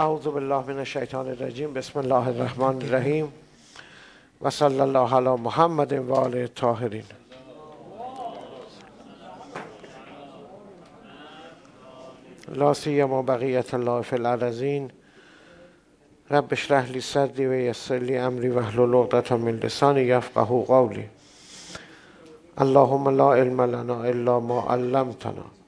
اعوذ بالله من الشیطان الرجیم بسم الله الرحمن الرحیم. و صلی الله علی محمد و آله الطاهرین لا سیما بقیت الله فی الارضین. رب اشرح لی صدری و یسر لی امری واحلل عقدة من لسانی یفقهوا قولی. اللهم لا علم لنا الا ما علمتنا.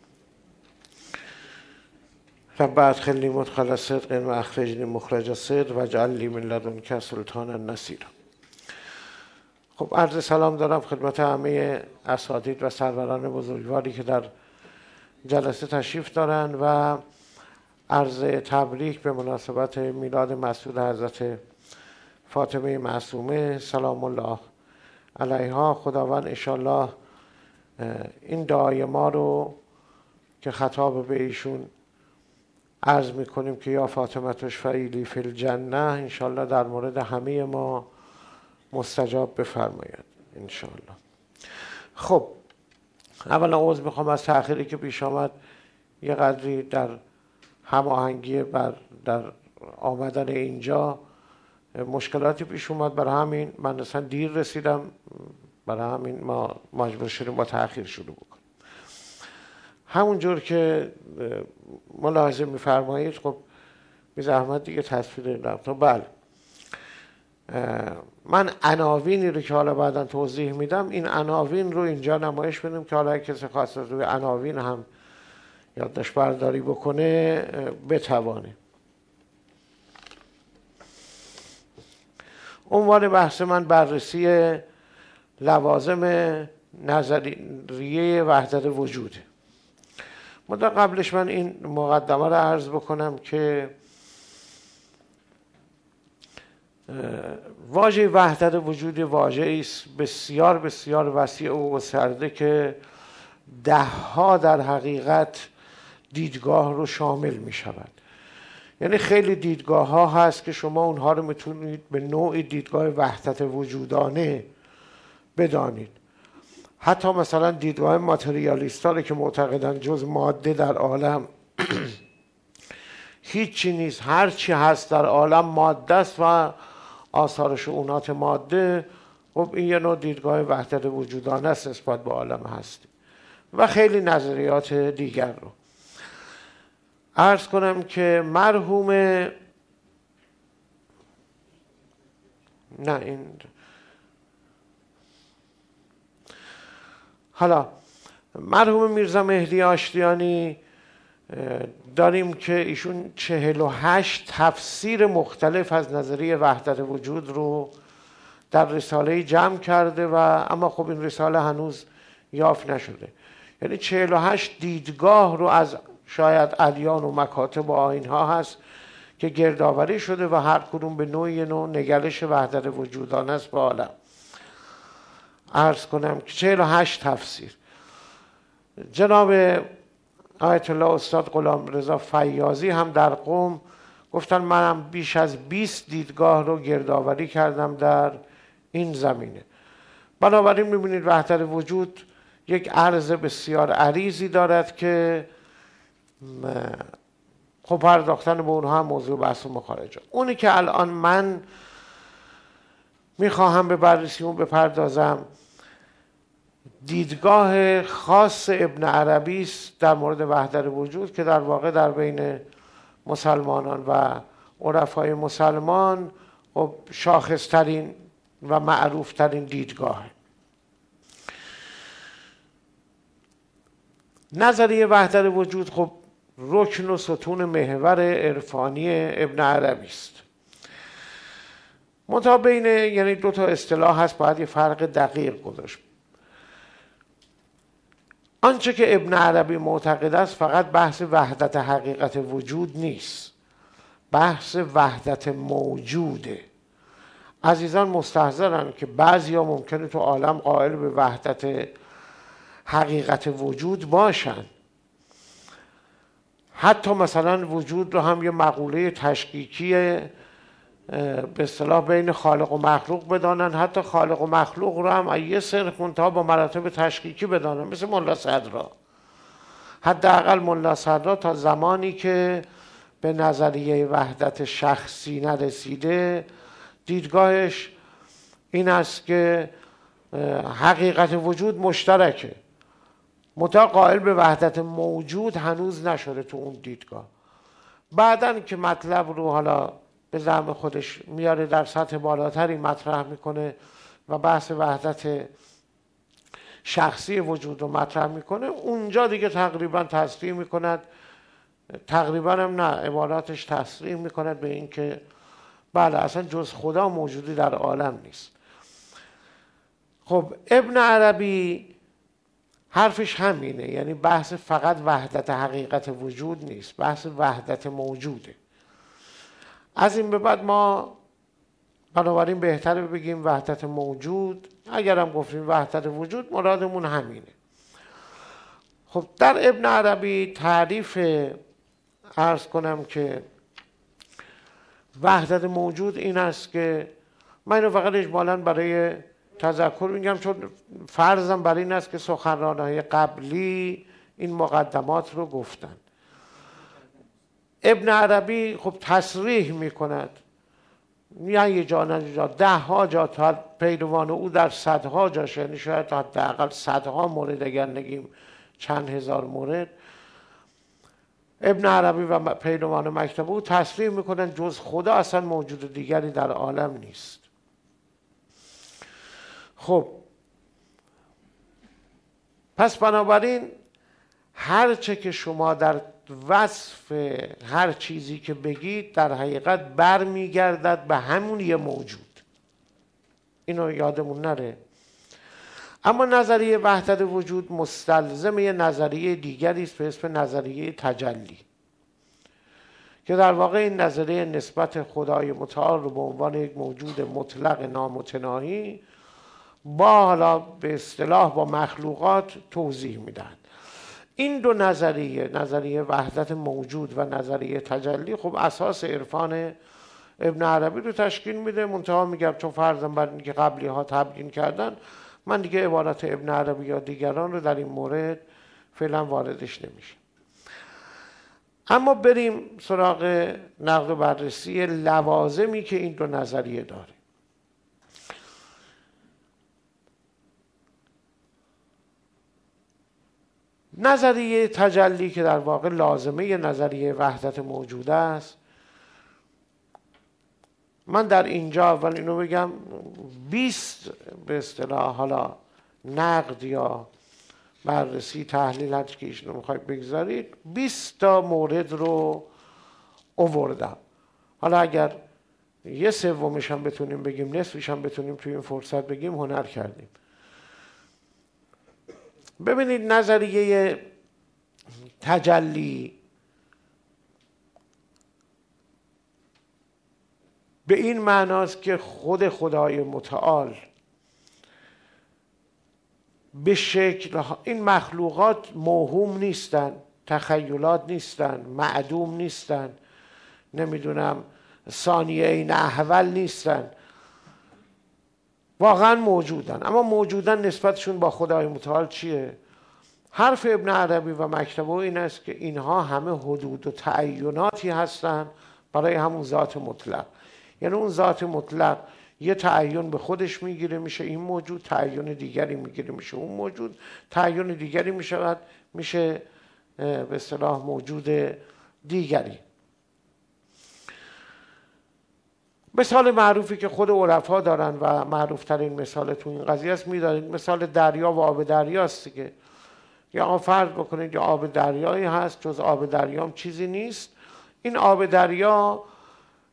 رب ادخلنی مدخل صدق و اخرجنی مخرج صدق و اجعل لی من لدنک سلطانا نصیرا خب عرض سلام دارم خدمت همه اساتید و سروران بزرگواری که در جلسه تشریف دارن و عرض تبریک به مناسبت میلاد مسعود حضرت فاطمه معصومه. سلام الله علیها. خداوند انشالله این دعای ما رو که خطاب به ایشون عرض می‌کنیم که یا فاطمه فعیلی فی الجنه انشالله در مورد همه ما مستجاب بفرماید انشالله خب اولا عوض می‌خوام از تأخیری که پیش آمد یه قدری در هماهنگی بر در آمدن اینجا مشکلاتی پیش اومد. برای همین من اصلا دیر رسیدم. برای همین ما مجبور شدیم با تأخیر شروع بکنیم. همونجور که ملاحظه میفرمایید خب بی زحمت دیگه تصویر دارم بله. من عناوینی رو که حالا بعدا توضیح میدم این عناوین رو اینجا نمایش بدیم که حالا کسی خواست روی عناوین هم یادداشت برداری بکنه بتوانه. عنوان بحث من بررسی لوازم نظریه وحدت وجوده مدت قبلش من این مقدمه رو عرض بکنم که واژه وحدت وجود واژه است بسیار بسیار وسیع و گسترده که دهها در حقیقت دیدگاه رو شامل می شود. یعنی خیلی دیدگاه ها هست که شما اونها رو می‌تونید به نوعی دیدگاه وحدت وجودانه بدانید. حتی مثلا دیدگاه ماتریالیست رو که معتقدن جز ماده در عالم هیچی نیست. هر چی هست در عالم ماده است و آثار شعونات ماده. خب این یه نوع دیدگاه وحدت وجودانه است نسبت به عالم هستی. و خیلی نظریات دیگر رو. ارز کنم که مرحوم نه این حالا مرحوم میرزا مهدی آشتیانی داریم که ایشون چهل و هشت تفسیر مختلف از نظریه وحدت وجود رو در رساله جمع کرده و اما خب این رساله هنوز یافت نشده. یعنی چهل و هشت دیدگاه رو از شاید ادیان و مکاتب و آین ها هست که گردآوری شده و هر کدوم به نوعی نوع نگلش وحدت وجودانه است به عالم. عرض کنم که چهل و هشت تفسیر. جناب آیت الله استاد غلام رضا فیاضی هم در قوم گفتن منم بیش از 20 دیدگاه رو گردآوری کردم در این زمینه. بنابراین می‌بینید وحدت وجود یک عرض بسیار عریضی دارد که خب پرداختن به اونها هم موضوع بحث و مخارجه. اونی که الان من می‌خواهم به بررسی اون بپردازم دیدگاه خاص ابن عربی است در مورد وحدت وجود که در واقع در بین مسلمانان و عرفای مسلمان خب شاخصترین و معروفترین دیدگاه نظریه وحدت وجود خب رکن و ستون محور عرفانی ابن عربی است. منتها بین یعنی دو تا اصطلاح هست باید یه فرق دقیق گذاشت. آنچه که ابن عربی معتقد است فقط بحث وحدت حقیقت وجود نیست. بحث وحدت موجوده. عزیزان مستحضرن که بعضی ها ممکنه تو عالم قائل به وحدت حقیقت وجود باشن. حتی مثلا وجود رو هم یه مقوله تشکیکی به اصطلاح بین خالق و مخلوق بدانن. حتی خالق و مخلوق رو هم یه سر تا با مراتب تشکیکی بدانن مثل ملا صدرا. حداقل ملا صدرا تا زمانی که به نظریه وحدت شخصی نرسیده دیدگاهش این است که حقیقت وجود مشترکه. متا قائل به وحدت موجود هنوز نشده تو اون دیدگاه. بعدا که مطلب رو حالا به زعم خودش میاره در سطح بالاتری مطرح می‌کنه و بحث وحدت شخصی وجود رو مطرح می‌کنه. اونجا دیگه تقریبا تصریح می‌کند. تقریبا هم نه عباراتش تصریح می‌کند به اینکه بله اصلا جز خدا موجودی در عالم نیست. خب ابن عربی حرفش همینه یعنی بحث فقط وحدت حقیقت وجود نیست بحث وحدت موجوده. از این به بعد ما بنابراین بهتره بگیم وحدت موجود. اگر هم گفتیم وحدت وجود مرادمون همینه. خب در ابن عربی تعریف ارز کنم که وحدت موجود این است که من اینو فقط اجمالا برای تذکر میگم چون فرضم برای این است که سخنرانهای قبلی این مقدمات رو گفتن. ابن عربی خب تصریح می‌کند. نه یه جا جا. ده ها جا تا پیروان او در صدها جا یعنی شاید حداقل صدها مورد اگر نگیم چند هزار مورد. ابن عربی و پیروان مکتب او تصریح می‌کنن جز خدا اصلا موجود دیگری در عالم نیست. خب. پس بنابراین هر چه که شما در وصف هر چیزی که بگید در حقیقت برمیگردد به همون یه موجود. اینو یادمون نره. اما نظریه وحدت وجود مستلزم یه نظریه دیگری است به اسم نظریه تجلی که در واقع این نظریه نسبت خدای متعال رو به عنوان یک موجود مطلق نامتناهی با حالا به اصطلاح با مخلوقات توضیح میدن. این دو نظریه نظریه وحدت موجود و نظریه تجلی خب اساس عرفان ابن عربی رو تشکیل میده. منتها میگم چون فرضم بر اینکه قبلی ها تبیین کردن من دیگه عبارت ابن عربی یا دیگران رو در این مورد فعلا واردش نمیشه اما بریم سراغ نقد و بررسی لوازمی که این دو نظریه داره. نظریه تجلی که در واقع لازمه نظریه وحدت موجود است. من در اینجا اول اینو بگم 20 به اصطلاح حالا نقد یا بررسی تحلیل هر که ایشونو می‌خواید بگذارید 20 تا مورد رو اووردم. حالا اگر یه سومش هم بتونیم بگیم نصفش هم بتونیم توی این فرصت بگیم هنر کردیم. ببینید نظریه تجلی. به این معناست که خود خدای متعال به شکل این مخلوقات موهوم نیستن تخیلات نیستن معدوم نیستن نمی‌دونم ثانیه این احول نیستن. واقعا موجودن. اما موجودن نسبتشون با خدای متعال چیه؟ حرف ابن عربی و مکتبه این است که اینها همه حدود و تعیناتی هستند برای همون ذات مطلق. یعنی اون ذات مطلق یه تعین به خودش می‌گیره میشه این موجود تعین دیگری می‌گیره میشه اون موجود تعین دیگری می‌شود میشه به اصطلاح موجود دیگری. مثال معروفی که خود عرفا دارن و معروف ترین مثال تو این قضیه است می‌دانید مثال دریا و آب دریاست که یا فرض بکنید یا آب دریایی هست جز آب دریام چیزی نیست. این آب دریا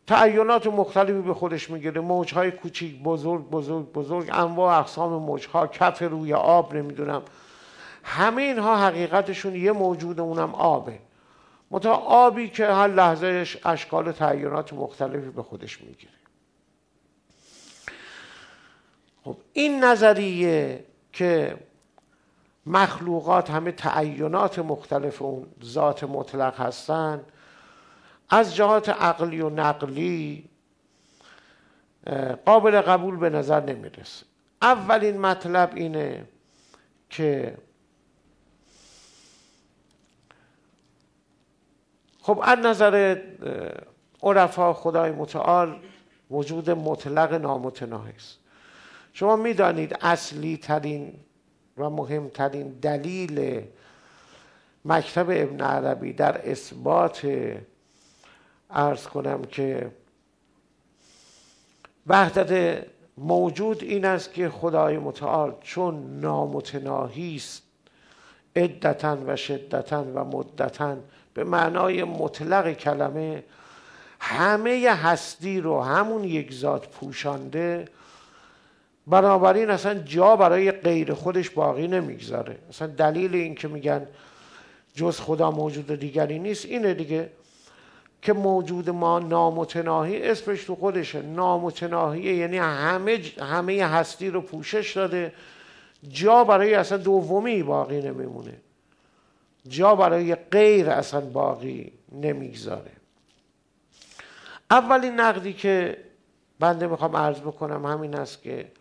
تعینات مختلفی به خودش می‌گیره موجهای کوچیک بزرگ بزرگ بزرگ انواع اقسام موجها کف روی آب نمی‌دونم. همه اینها حقیقتشون یه موجود اونم آبه. متا آبی که هر لحظهش اشکال تعینات مختلفی به خودش می‌گیره. خب این نظریه که مخلوقات همه تعینات مختلف اون ذات مطلق هستند از جهات عقلی و نقلی قابل قبول به نظر نمی‌رسه. اولین مطلب اینه که خب از نظر عرفا خدای متعال وجود مطلق نامتناهی است. شما می‌دانید اصلی ترین و مهمترین دلیل مکتب ابن عربی در اثبات ارز کنم که وحدت موجود این است که خدای متعال چون نامتناهی است عدتا و شدتا و مدتا به معنای مطلق کلمه همه هستی رو همون یک ذات پوشانده بنابراین اصلا جا برای غیر خودش باقی نمی‌گذاره. اصلا دلیل این که میگن جز خدا موجود دیگری نیست اینه دیگه که موجود ما نامتناهی اسمش تو خودشه. نامتناهیه یعنی همه همه هستی رو پوشش داده جا برای اصلا دومی باقی نمیمونه. جا برای غیر اصلا باقی نمی‌گذاره. اولین نقدی که بنده می‌خوام عرض بکنم همین است که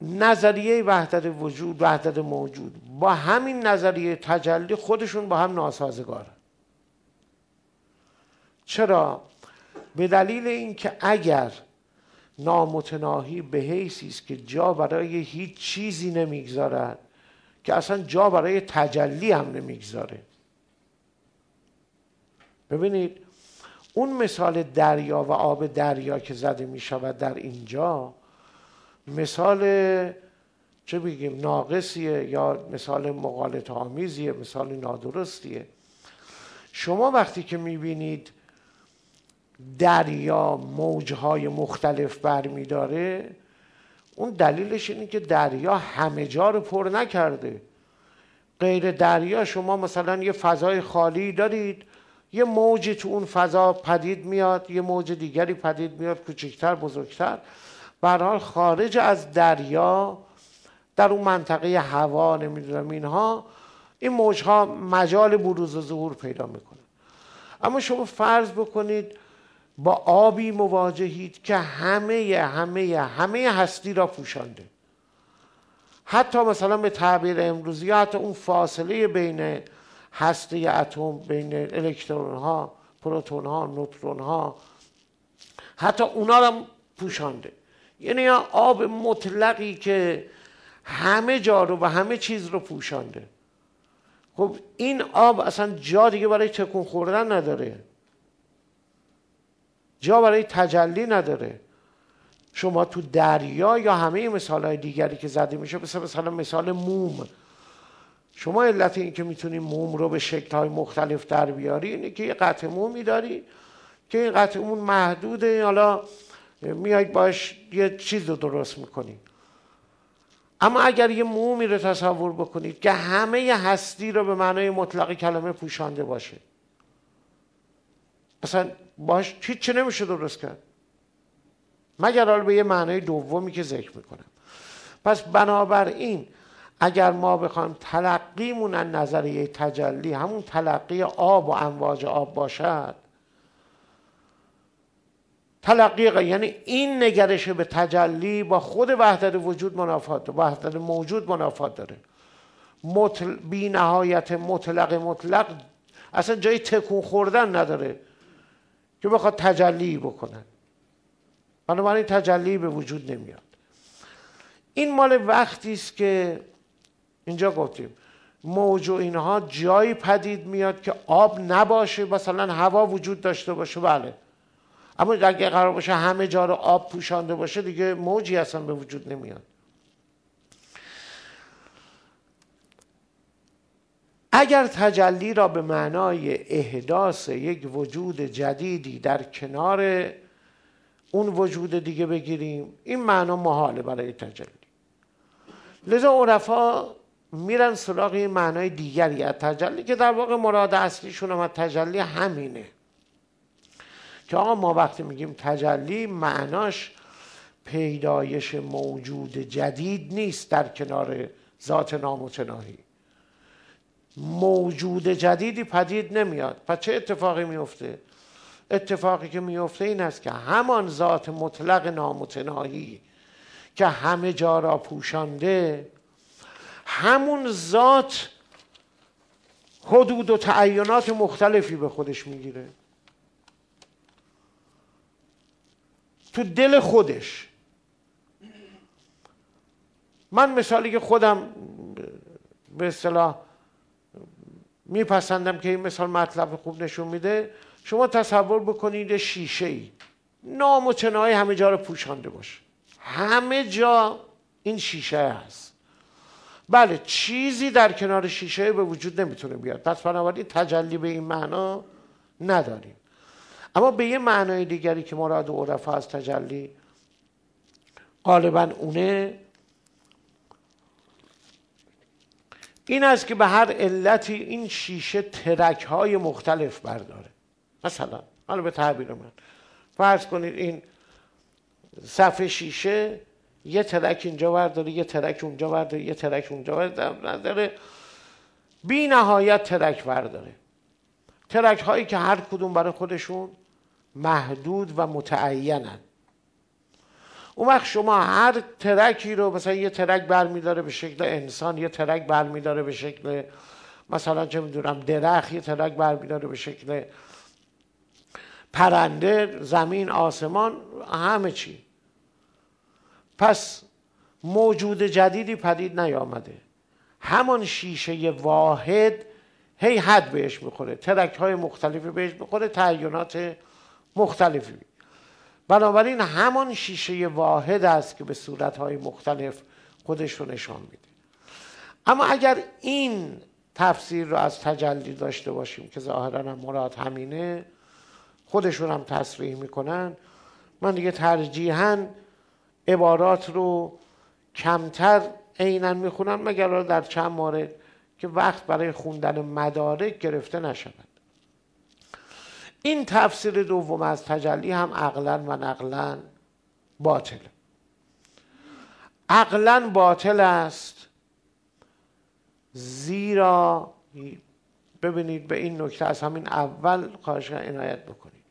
نظریه وحدت وجود وحدت موجود با همین نظریه تجلی خودشون با هم ناسازگار. چرا؟ به دلیل اینکه اگر نامتناهی به حیثی است که جا برای هیچ چیزی نمی‌گذارد که اصلا جا برای تجلی هم نمی‌گذاره. ببینید اون مثال دریا و آب دریا که زده می شود در اینجا مثال چه بگیم ناقصیه یا مثال مقالط آمیزیه مثال نادرستیه. شما وقتی که می‌بینید دریا موجهای مختلف برمیداره. اون دلیلش اینه که دریا همه جا رو پر نکرده. غیر دریا شما مثلا یه فضای خالی دارید یه موجی تو اون فضا پدید میاد یه موج دیگری پدید میاد کوچکتر بزرگتر. حال خارج از دریا در اون منطقه هوا نمی‌دونم اینها این موجها مجال بروز و ظهور پیدا می‌کنه. اما شما فرض بکنید با آبی مواجهید که همه همه همه هستی را پوشانده. حتی مثلا به تعبیر امروزی حتی اون فاصله بین هسته اتم بین الکترون ها پروتون ها نوترون ها حتی اونا را پوشانده. یعنی آب مطلقی که همه جا رو و همه چیز رو پوشانده. خب این آب اصلا جا دیگه برای تکون خوردن نداره. جا برای تجلی نداره. شما تو دریا یا همه مثال های دیگری که زده میشه مثل مثلا مثال موم. شما علت این که می‌تونی موم رو به شکل های مختلف در بیاری اینه که یه قطع مومی داری که این قطع موم محدوده. حالا میایید باش یه چیز رو درست می‌کنید اما اگر یه مومی رو تصور بکنید که همه هستی رو به معنای مطلق کلمه پوشانده باشه. اصلا باش هیچ نمیشه درست کرد. مگر حالا به یه معنای دومی که ذکر می‌کنم. پس بنابراین اگر ما بخوایم تلقیمون از نظریه تجلی همون تلقی آب و امواج آب باشد تلقی یعنی این نگرش به تجلی با خود وحدت وجود منافات داره وحدت موجود منافات داره. مطل... بی نهایت مطلق مطلق اصلا جای تکون خوردن نداره. که بخواد تجلی بکنن. بنابراین تجلی به وجود نمیاد. این مال وقتی است که اینجا گفتیم موج و اینها جایی پدید میاد که آب نباشه مثلا هوا وجود داشته باشه بله. اما اگه قرار باشه همه جا رو آب پوشانده باشه دیگه موجی اصلا به وجود نمیاد. اگر تجلی را به معنای احداث یک وجود جدیدی در کنار اون وجود دیگه بگیریم این معنا محاله برای تجلی. لذا عرفا میرن سراغ این معنای دیگری از تجلی که در واقع مراد اصلیشون هم تجلی همینه. که آقا ما وقتی میگیم تجلی معناش پیدایش موجود جدید نیست در کنار ذات نامتناهی. موجود جدیدی پدید نمیاد. پس چه اتفاقی میفته؟ اتفاقی که میفته این است که همان ذات مطلق نامتناهی که همه جا را پوشانده همون ذات حدود و تعینات مختلفی به خودش می‌گیره. تو دل خودش. من مثالی که خودم به اصطلاح میپسندم که این مثال مطلب خوب نشون میده. شما تصور بکنید شیشه ای نام همه جا رو پوشانده باشه همه جا این شیشه هست. بله چیزی در کنار شیشه به وجود نمی‌تونه بیاد. پس بنابراین تجلی به این معنا نداریم. اما به یه معنای دیگری که مراد عرفا از تجلی غالبا اونه این است که به هر علتی این شیشه ترک های مختلف برداره. مثلا حالا به تعبیر من. فرض کنید این صفحه شیشه یه ترک اینجا برداره یه ترک اونجا برداره یه ترک اونجا برداره. بی نهایت ترک برداره. ترک هایی که هر کدوم برای خودشون محدود و متعینن. اون وقت شما هر ترکی رو مثلا یه ترک برمیداره به شکل انسان یه ترک برمیداره به شکل مثلا چه می‌دونم درخت یه ترک برمیداره به شکل پرنده زمین آسمان همه چی. پس موجود جدیدی پدید نیامده. همان شیشه واحد هی حد بهش می‌خوره. ترک های مختلفی بهش می‌خوره تعینات مختلفی. بنابراین همان شیشه واحد است که به صورتهای مختلف خودش رو نشان میده. اما اگر این تفسیر رو از تجلی داشته باشیم که ظاهرا هم مراد همینه خودشون هم تصریح می‌کنن من دیگه ترجیحاً عبارات رو کمتر عینا می‌خونن مگر در چند مورد که وقت برای خوندن مدارک گرفته نشود. این تفسیر دوم از تجلی هم عقلا و نقلا باطل. عقلا باطل است زیرا ببینید به این نکته از همین اول خواهش عنایت بکنید.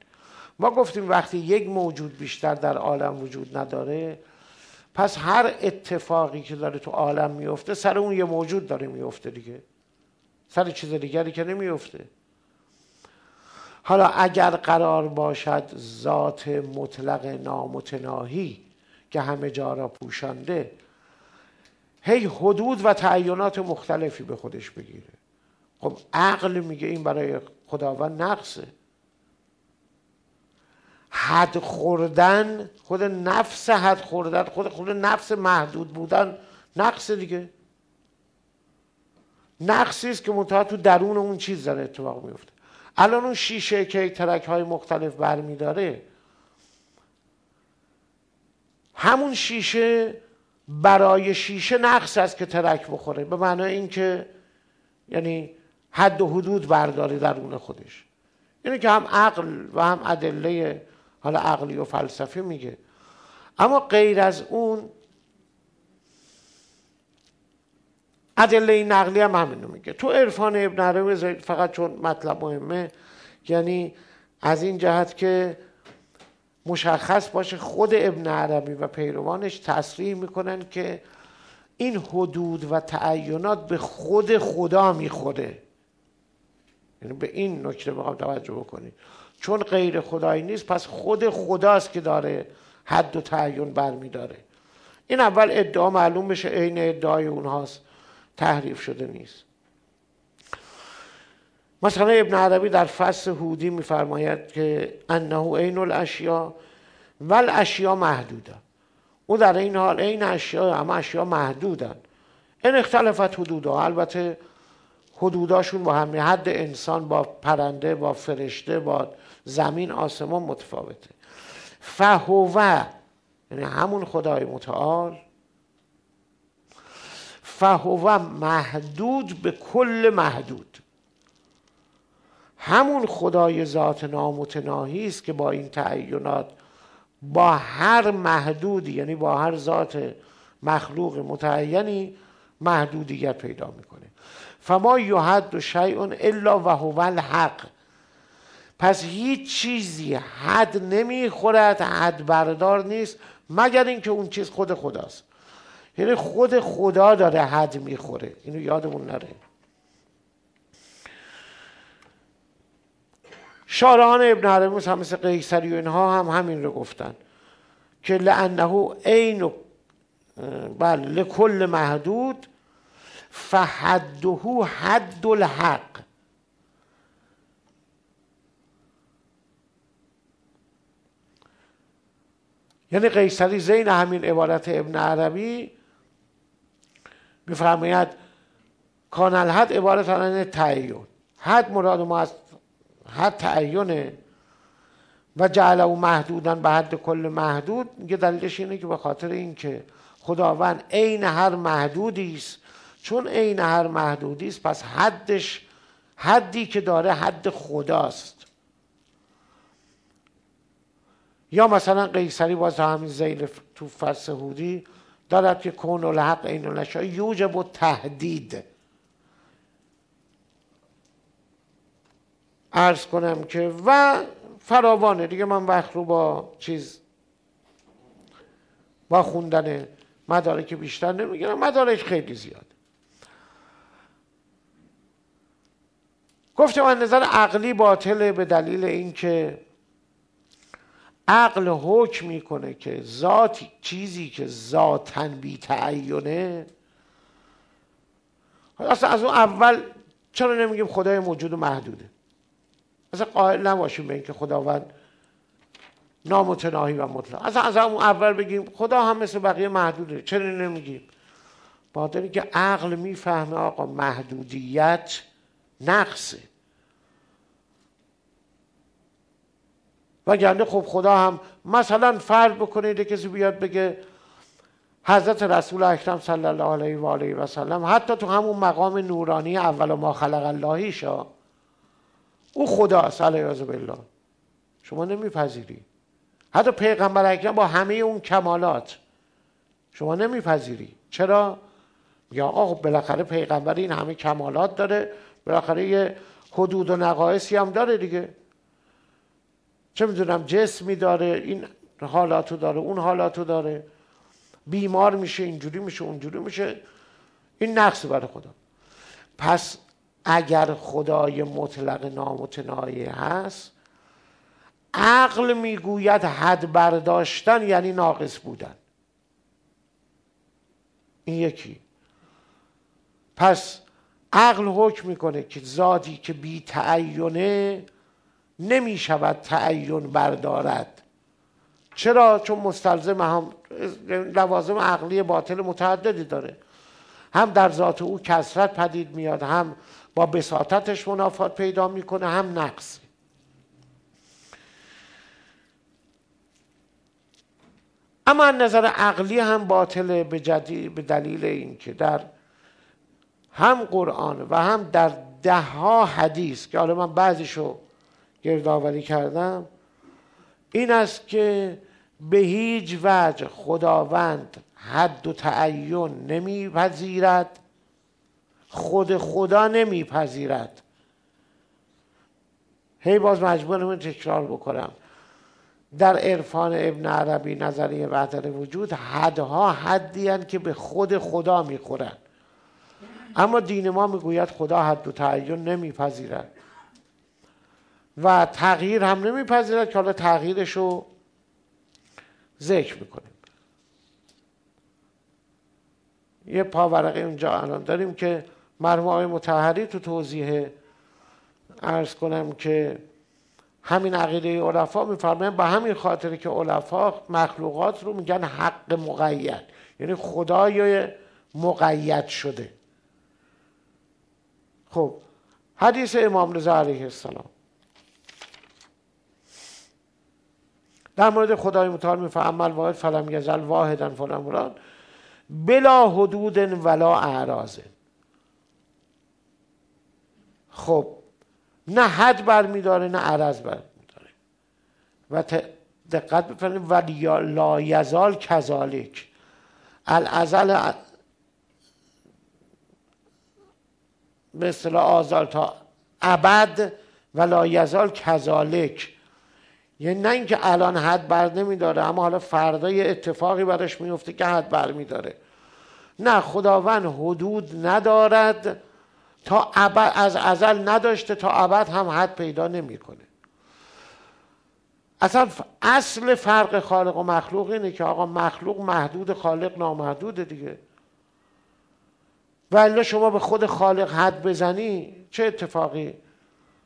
ما گفتیم وقتی یک موجود بیشتر در عالم وجود نداره پس هر اتفاقی که داره تو عالم میفته سر اون یه موجود داره میفته دیگه. سر چیز دیگری که نمیفته حالا اگر قرار باشد ذات مطلق نامتناهی که همه جا را پوشانده هی حدود و تعینات مختلفی به خودش بگیره. خب عقل میگه این برای خداوند نقصه. حد خوردن خود نفس حد خوردن خود خود نفس محدود بودن نقص دیگه. نقصی است که منتها تو درون اون چیز داره اتفاق میفته. الان اون شیشه که ترک های مختلف برمیداره همون شیشه برای شیشه نقص است که ترک بخوره به معنای اینکه یعنی حد و حدود برداره درون خودش. یعنی که هم عقل و هم ادله حالا عقلی و فلسفی میگه. اما غیر از اون ادله نقلی هم همینو میگه. تو عرفان ابن عربی فقط چون مطلب مهمه یعنی از این جهت که مشخص باشه خود ابن عربی و پیروانش تصریح می‌کنن که این حدود و تعینات به خود خدا می‌خوره. یعنی به این نکته می‌خوام توجه بکنید چون غیر خدایی نیست پس خود خداست که داره حد و تعین برمیداره. این اول ادعا معلوم بشه عین ادعای اونهاست. تحریف شده نیست. مثلا ابن عربی در فصل هودی میفرماید که انه عین الاشیا و الاشیا محدوده. او در این حال عین اشیا اما اشیا محدودن. این اختلفت حدودا. البته حدوداشون با هم حد انسان با پرنده با فرشته با زمین آسمان متفاوته. فهوه یعنی همون خدای متعال فهوه محدود به کل محدود. همون خدای ذات نامتناهی است که با این تعینات با هر محدودی یعنی با هر ذات مخلوق متعینی محدودیت پیدا می‌کنه. فما یحد شیء الا و هو الحق. پس هیچ چیزی حد نمی‌خورد حد بردار نیست مگر اینکه اون چیز خود خداست. یعنی خود خدا داره حد می‌خوره. اینو یادمون نره. شارحان ابن عربی هم مثل قیصری و اینها هم همین رو گفتن که لانه عین بله لکل محدود فحده حد الحق. یعنی قیصری زین همین عبارت ابن عربی میفرماید کان الحد عبارت عن تعین. حد مراد ما از حد تعینه و جعله محدودا به حد کل محدود. میگه دلیلش اینه که به خاطر اینکه خداوند عین هر محدودی است چون عین هر محدودی است پس حدش حدی که داره حد خداست. یا مثلا قیصری باز همین زیل تو فرسهودی دارد که کون الحق این نشا یوجب و تهدید. ارز کنم که و فراوانه. دیگه من وقت رو با چیز با خوندن مدارک بیشتر نمی‌گیرم. مدارک خیلی زیاد. گفتم من نظر عقلی باطله به دلیل اینکه عقل حکم می‌کنه که ذات چیزی که ذاتا بی تعینه اصلا از اون اول چرا نمیگیم خدای موجود و محدوده؟ اصلا قائل نباشیم به اینکه خداوند نامتناهی و مطلق. اصلا از اون اول بگیم خدا هم مثل بقیه محدوده. چرا نمیگیم؟ با که عقل می‌فهمه آقا محدودیت نقصه. وگرنه خب خدا هم مثلا فرض بکنید کسی بیاد بگه حضرت رسول اکرم صلی الله علیه و آله و سلم حتی تو همون مقام نورانی اول ما خلق اللهیشا او خداست علیه بالله. شما نمیپذیری. حتی پیغمبر اکرم با همه اون کمالات. شما نمیپذیری. چرا؟ یا آقا بالاخره پیغمبر این همه کمالات داره بالاخره یه حدود و نقایصی هم داره دیگه. چه می‌دونم جسمی داره این حالاتو داره اون حالاتو داره. بیمار میشه اینجوری میشه اونجوری میشه. این نقص برای خدا. پس اگر خدای مطلق نامتناهی هست عقل می‌گوید حد برداشتن یعنی ناقص بودن. این یکی. پس عقل حکم می‌کنه که ذاتی که بی تعینه نمی شود تعین بردارد. چرا؟ چون مستلزم هم لوازم عقلی باطل متعددی داره. هم در ذات او کسرت پدید میاد هم با بساطتش منافات پیدا می‌کنه هم نقص. اما نظر عقلی هم باطله به, به دلیل اینکه در هم قرآن و هم در ده ها حدیث که حالا من بعضیشو گردآوری کردم این است که به هیچ وجه خداوند حد و تعین نمیپذیرد خود خدا نمیپذیرد. هی باز مجبورم تکرار بکنم. در عرفان ابن عربی نظریه وحدت وجود حدها حدی که به خود خدا می‌خورند اما دین ما می‌گوید خدا حد و تعین نمیپذیرد. و تغییر هم نمیپذیرد که حالا تغییرش رو ذکر می‌کنیم. یه پاورقی اونجا الان داریم که مرحوم آقای متحری تو توضیح ارز کنم که همین عقیده عرفا میفرماین به همین خاطر که علفا مخلوقات رو میگن حق مقید. یعنی خدای مقید شده. خب حدیث امام رضا علیه السلام. در مورد خدای متعال میفهم واحد فلم یزل واحدا فلان مراد بلا حدود ولا اعراض. خب نه حد برمیداره نه عرض برمیداره. و دقت بفرمایید و لا یزال کذالک. الازل به اصطلاح آزال تا ابد و لا یزال کذالک. یعنی نه اینکه الان حد بر نمیداره اما حالا فردا یه اتفاقی برش میفته که حد بر میداره. نه خداوند حدود ندارد تا ابد از ازل نداشته تا ابد هم حد پیدا نمی‌کنه. اصلا اصل فرق خالق و مخلوق اینه که آقا مخلوق محدود خالق نامحدوده دیگه. و شما به خود خالق حد بزنی چه اتفاقی؟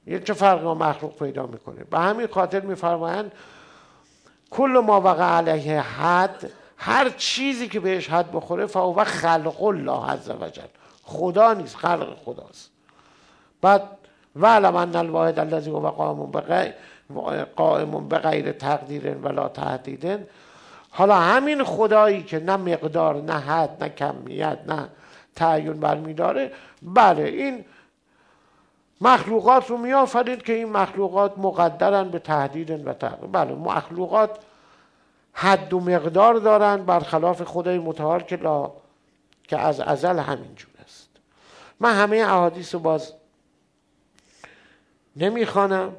یه چه فرقی با مخلوق پیدا می‌کنه. به همین خاطر میفرمایند کل ما وقع علیه حد هر چیزی که بهش حد بخوره فهو خلق الله عز وجل. خدا نیست خلق خداست. بعد علم ان الواحد الذی هو قائم قائم بغیر تقدیر ولا تهدید حالا همین خدایی که نه مقدار نه حد نه کمیت نه تعیین برمیداره بله این مخلوقات رو میآفرید که این مخلوقات مقدرن به تهدید و تغییر بله مخلوقات حد و مقدار دارن برخلاف خدای متعال که لا که از ازل همینجور است. من همه احادیث باز نمی‌خوانم.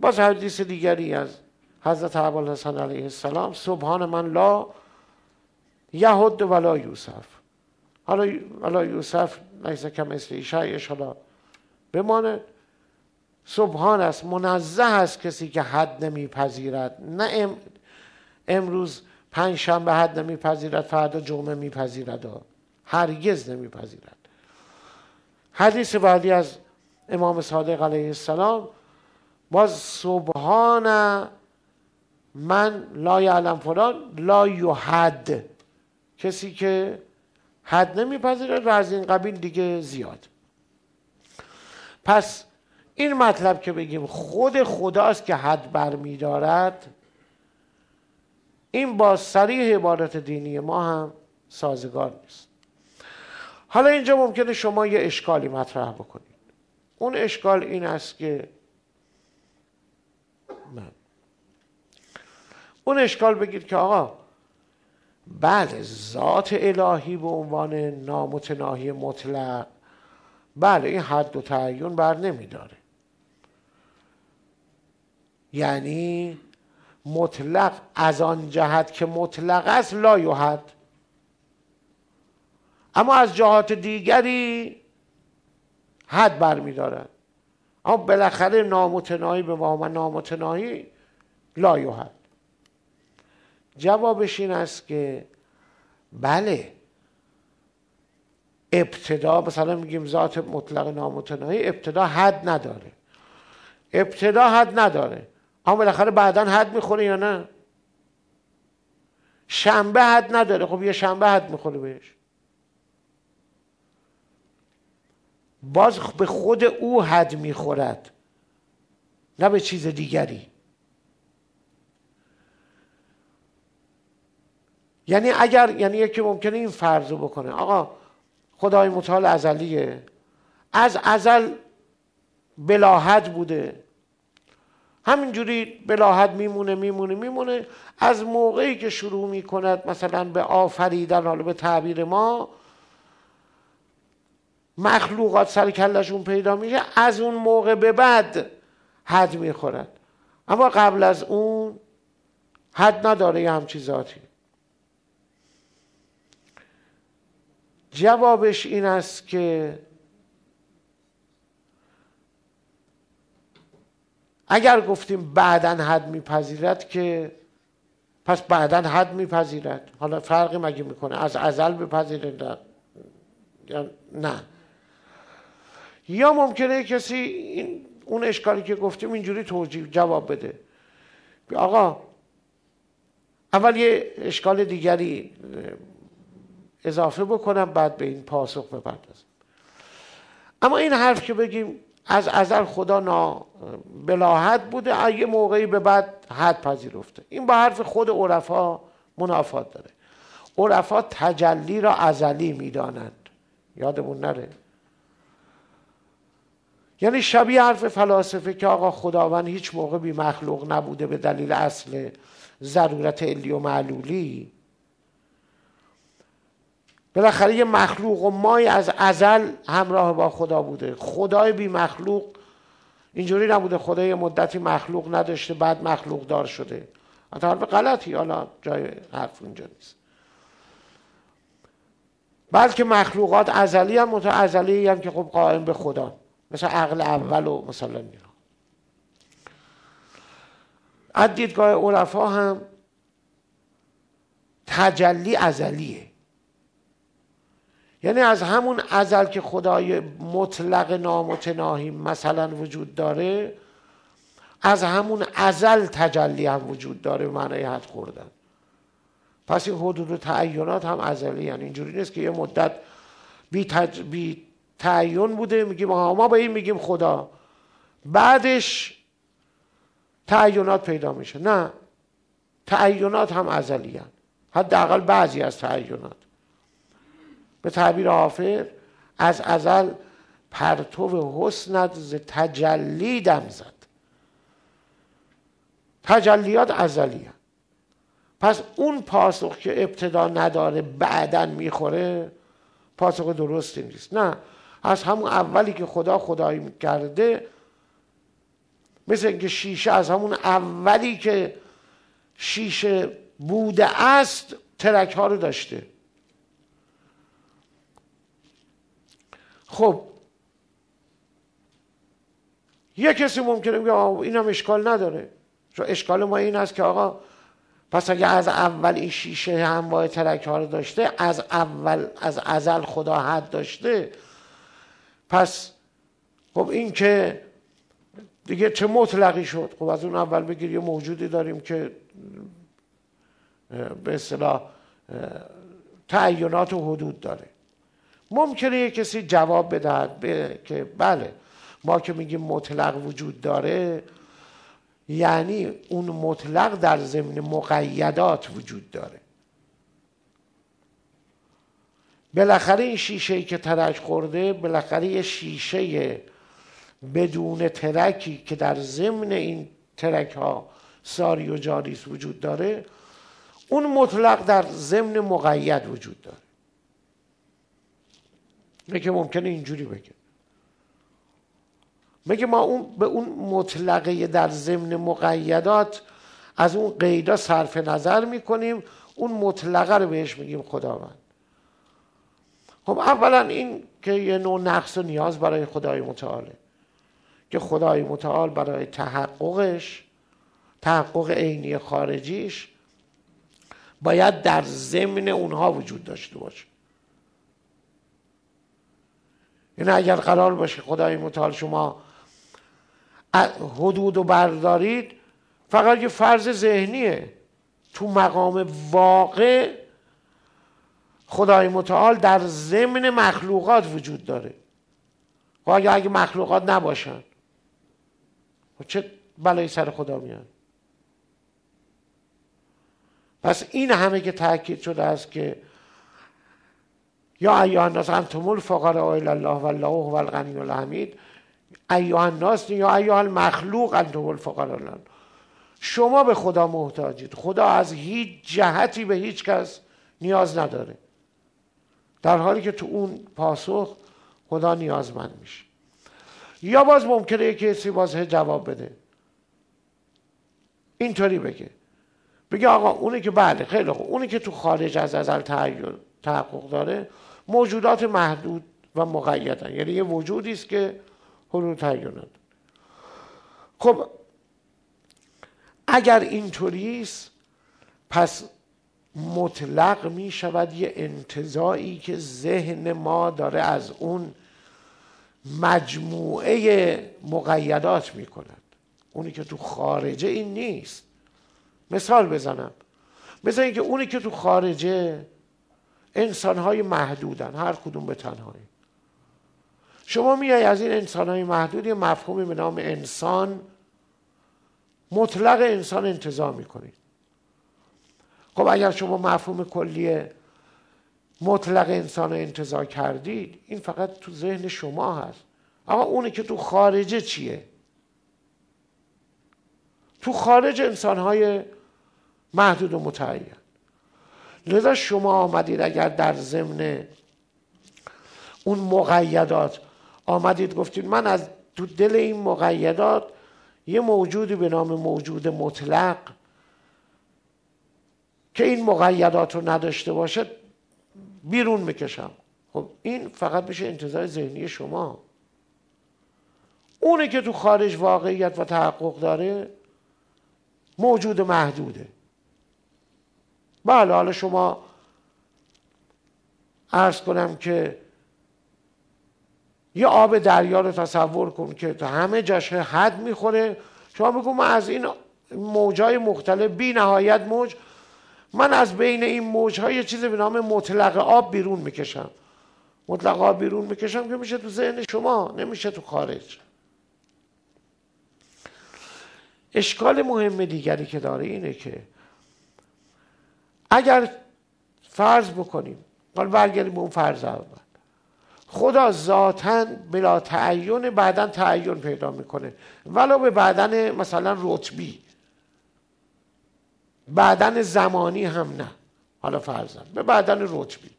باز حدیث دیگری از حضرت عبالحسن علیه السلام سبحان من لا یهد ولا یوسف. حالا یوسف نیست که مثل حالا بماند سبحان است منزه است کسی که حد نمیپذیرد. نه ام امروز پنج شنبه حد نمیپذیرد فردا جمعه میپذیرد. هرگز نمیپذیرد. حدیث بعدی از امام صادق علیه السلام باز سبحان من لا یعلم فلان لا یحد. کسی که حد نمیپذیره و از این قبیل دیگه زیاد. پس این مطلب که بگیم خود خداست که حد برمیدارد این با سریح عبارت دینی ما هم سازگار نیست. حالا اینجا ممکنه شما یه اشکالی مطرح بکنید. اون اشکال این است که من. اون اشکال بگید که آقا بله ذات الهی به عنوان نامتناهی مطلق بله این حد و تعین بر نمیداره. یعنی مطلق از آن جهت که مطلق است لا یحد. اما از جهات دیگری حد برمیدارد اما بالاخره نامتناهی به واقع نامتناهی لا یحد. جوابش این است که بله ابتدا مثلا میگیم ذات مطلق نامتناهی ابتدا حد نداره. ابتدا حد نداره. اما بالاخره بعدا حد می‌خوره یا نه؟ شنبه حد نداره. خب یه شنبه حد می‌خوره بهش. باز به خود او حد می‌خورد. نه به چیز دیگری. یعنی اگر یعنی یکی ممکنه این فرض رو بکنه. آقا خدای متعال ازلیه. از ازل بلاحت بوده. همینجوری بلاحت میمونه میمونه میمونه. از موقعی که شروع می‌کند مثلا به آفریدن حالا به تعبیر ما مخلوقات سر کلشون پیدا میشه از اون موقع به بعد حد می‌خورد اما قبل از اون حد نداره یه همچی ذاتی. جوابش این است که اگر گفتیم بعدا حد میپذیرد که پس بعدا حد میپذیرد. حالا فرقی مگه می‌کنه؟ از ازل بپذیرد یا نه. یا ممکنه کسی این اون اشکالی که گفتیم اینجوری توجیه جواب بده. آقا اول یه اشکال دیگری اضافه بکنم بعد به این پاسخ بپردازم. اما این حرف که بگیم از ازل خدا نا بلاحت بوده یه موقعی به بعد حد پذیرفته. این با حرف خود عرفا منافات داره. عرفا تجلی را ازلی می‌دانند. یادمون نره. یعنی شبیه حرف فلاسفه که آقا خداوند هیچ موقع بی مخلوق نبوده به دلیل اصل ضرورت علی و معلولی. بالاخره یه مخلوق و مای از ازل همراه با خدا بوده. خدای بی مخلوق اینجوری نبوده. خدا یه مدتی مخلوق نداشته بعد مخلوق دار شده. حتی حرف غلطی. حالا جای حرف اونجا نیست. بلکه مخلوقات ازلی هم ازلی هم که خب قائم به خدا. مثل عقل اول و مثلا اینا. از دیدگاه عرفا هم تجلی ازلیه. یعنی از همون ازل که خدای مطلق نامتناهی مثلا وجود داره از همون ازل تجلی هم وجود داره معنای حد خوردن. پس این حدود و تعینات هم ازلی یعنی اینجوری نیست که یه مدت بی, تج... بی تعین بوده میگیم ما به این میگیم خدا. بعدش تعینات پیدا میشه. نه تعینات هم ازلی. حداقل بعضی از تعینات. به تعبیر حافظ از ازل پرتو حسنت ز تجلی دم زد. تجلیات ازلی پس اون پاسخ که ابتدا نداره بعدا می‌خوره پاسخ درستی نیست. نه از همون اولی که خدا خدایی کرده مثل اینکه شیشه از همون اولی که شیشه بوده است ترک ها رو داشته. خب یه کسی ممکنه بگه این هم اشکال نداره. چون اشکال ما این است که آقا پس اگه از اول این شیشه همواه ترک ها رو داشته از اول از ازل خدا حد داشته پس خب این که دیگه چه مطلقی شد؟ خب از اون اول بگیر یه موجودی داریم که به اصطلاح تعینات و حدود داره. ممکنه یه کسی جواب بدهد که بله ما که میگیم مطلق وجود داره یعنی اون مطلق در ضمن مقیدات وجود داره. بالاخره این شیشه ای که ترک خورده بالاخره یه شیشه بدون ترکی که در ضمن این ترک ها ساری و جاریس وجود داره اون مطلق در ضمن مقید وجود داره. که ممکنه اینجوری بگه. میگه ما اون به اون مطلقه در ضمن مقیدات از اون قیدا صرف نظر می‌کنیم اون مطلقه رو بهش میگیم خداوند. خب اولا این که یه نوع نقص و نیاز برای خدای متعاله که خدای متعال برای تحققش تحقق عینی خارجیش باید در ضمن اونها وجود داشته باشه. یعنی اگر قرار باشه خدای متعال شما حدود و بردارید فقط یه فرض ذهنیه. تو مقام واقع خدای متعال در ضمن مخلوقات وجود داره. و خب اگه مخلوقات نباشن و خب چه بلایی سر خدا میاد پس این همه که تاکید شده است که یا ایها الناس انتم الفقراء الی الله والله هو الغنی الحمید. ایها الناس یا ایها المخلوق انتم الفقراء شما به خدا محتاجید. خدا از هیچ جهتی به هیچ کس نیاز نداره. در حالی که تو اون پاسخ خدا نیازمند میشه. یا باز ممکنه کسی باز جواب بده. اینطوری بگه. بگه آقا اونی که بله خیلی خوب. اونی که تو خارج از ازل تحقق داره موجودات محدود و مقیدن. یعنی یه وجودی است که حدود تعینات. خب اگر اینطوری است پس مطلق می شود یه انتظایی که ذهن ما داره از اون مجموعه مقیدات می کند. اونی که تو خارجه این نیست. مثال بزنم. مثل اینکه اونی که تو خارجه انسان های محدودن هر کدوم به تنهایی. شما میای از این انسان های محدود یه مفهومی به نام انسان مطلق انسان انتظار می‌کنید. خب اگر شما مفهوم کلی مطلق انسان رو انتظار کردید این فقط تو ذهن شما هست. اما اونی که تو خارجه چیه؟ تو خارج انسان های محدود و متعین. لذا شما آمدید اگر در ضمن اون مقیدات آمدید گفتید من از تو دل این مقیدات یه موجودی به نام موجود مطلق که این مقیدات رو نداشته باشه بیرون می‌کشم. خب این فقط میشه انتظار ذهنی شما. اونی که تو خارج واقعیت و تحقق داره موجود محدوده. بله حالا شما ارز کنم که یه آب دریا رو تصور کن که تا همه جاش حد می‌خوره. شما بگو من از این موجای مختلف بی نهایت موج من از بین این موجها یه چیزی به نام مطلق آب بیرون می‌کشم. مطلق آب بیرون می‌کشم که میشه تو ذهن شما نمیشه تو خارج. اشکال مهم دیگری که داره اینه که اگر فرض بکنیم حالا برگردیم به اون فرض اول. خدا ذاتا بلا تعین بعدا تعین پیدا می‌کنه. ولو به بدن مثلا رتبی. بدن زمانی هم نه. حالا فرضاً به بدن رتبی.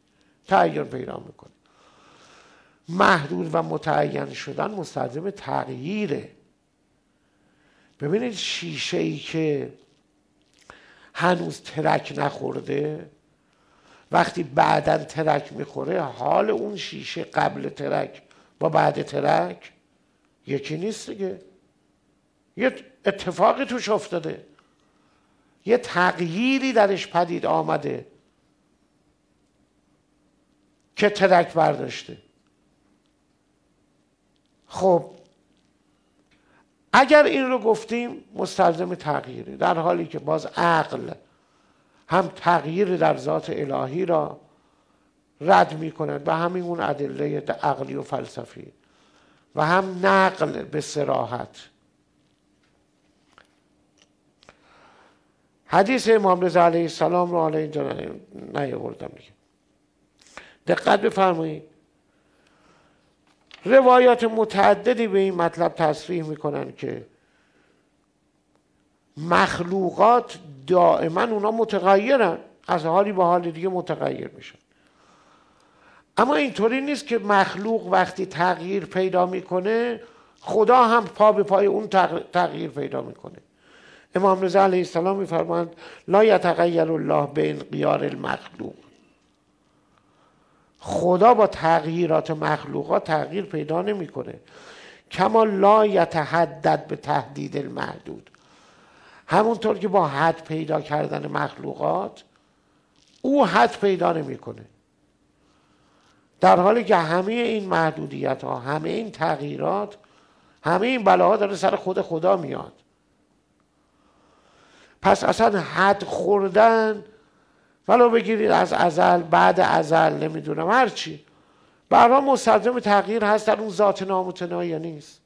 تعین پیدا می‌کنه. محدود و متعین شدن مستلزم تغییره. ببینید شیشه ای که هنوز ترک نخورده؟ وقتی بعدا ترک می‌خوره حال اون شیشه قبل ترک با بعد ترک یکی نیست دیگه. یه اتفاقی توش افتاده. یه تغییری درش پدید آمده که ترک برداشته. خب اگر این رو گفتیم مستلزم تغییره در حالی که باز عقل هم تغییر در ذات الهی را رد می کند و همین اون ادله عقلی و فلسفی و هم نقل به سراحت حدیث امام رضا علیه السلام رو حالا اینجا نیاوردم دیگه. دقت بفرمایید. روایات متعددی به این مطلب تصریح می‌کنن که مخلوقات دائما اونا متغیرن از حالی به حال دیگه متغیر میشن. اما اینطوری نیست که مخلوق وقتی تغییر پیدا می‌کنه خدا هم پا به پای اون تغییر پیدا می‌کنه. امام رضا علیه السلام میفرمایند لا یتغیر الله به انقیار المخلوق. خدا با تغییرات مخلوقات تغییر پیدا نمی‌کنه. کما لا یتحدد به تهدید المحدود. همونطور که با حد پیدا کردن مخلوقات او حد پیدا نمی‌کنه. در حالی که همه این محدودیت ها همه این تغییرات همه این بلاها داره سر خود خدا میاد. پس اصلا حد خوردن ولو بگیرید از ازل بعد ازل نمی‌دونم هرچی برها مستلزم تغییر هست در اون ذات نامتنایی نیست.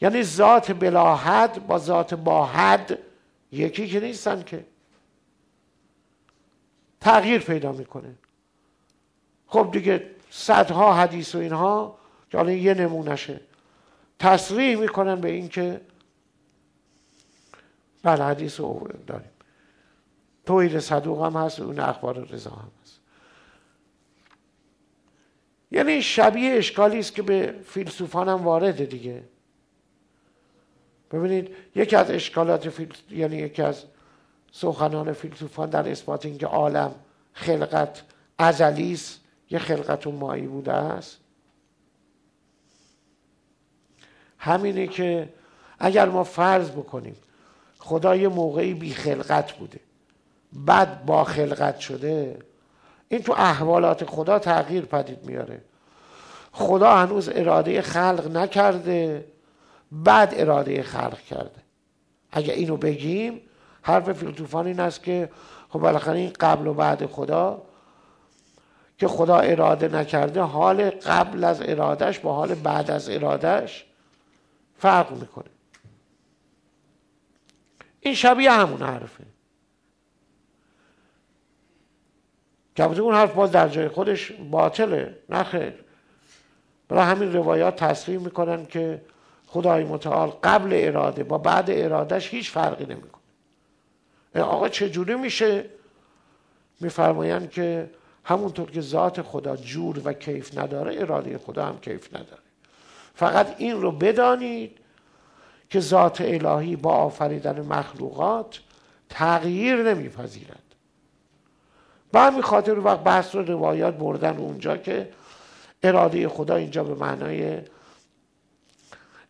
یعنی ذات بلا حد با ذات با حد یکی که نیستن که. تغییر پیدا می‌کنه. خب دیگه صدها حدیث و اینها که حالا یه نمونشه تصریح می‌کنن به این که بله حدیث رو داریم. توحید صدوق هم هست اون اخبار رضا هم هست. یعنی شبیه اشکالی است که به فیلسوفان هم وارده دیگه. ببینید یکی از اشکالات فیلس... یعنی یکی از سخنان فیلسوفان در اثبات اینکه عالم خلقت ازلی است یه خلقت مایی بوده است. همینه که اگر ما فرض بکنیم خدا یه موقعی بی خلقت بوده. بعد با خلقت شده این تو احوالات خدا تغییر پدید میاره. خدا هنوز اراده خلق نکرده بعد اراده خلق کرده. اگه اینو بگیم حرف فیلسوفان این است که خب بالاخره این قبل و بعد خدا که خدا اراده نکرده حال قبل از ارادش با حال بعد از ارادش فرق می‌کنه. این شبیه همون حرفه. که اون حرف باز در جای خودش باطله نه خیر. برای همین روایات تصریح می‌کنن که خدای متعال قبل اراده با بعد ارادهش هیچ فرقی نمی‌کنه. آقا چجوری میشه؟ میفرمایند که همونطور که ذات خدا جور و کیف نداره اراده خدا هم کیف نداره. فقط این رو بدانید که ذات الهی با آفریدن مخلوقات تغییر نمیپذیرد. به همین خاطر وقت بحث رو روایات بردن اونجا که اراده خدا اینجا به معنای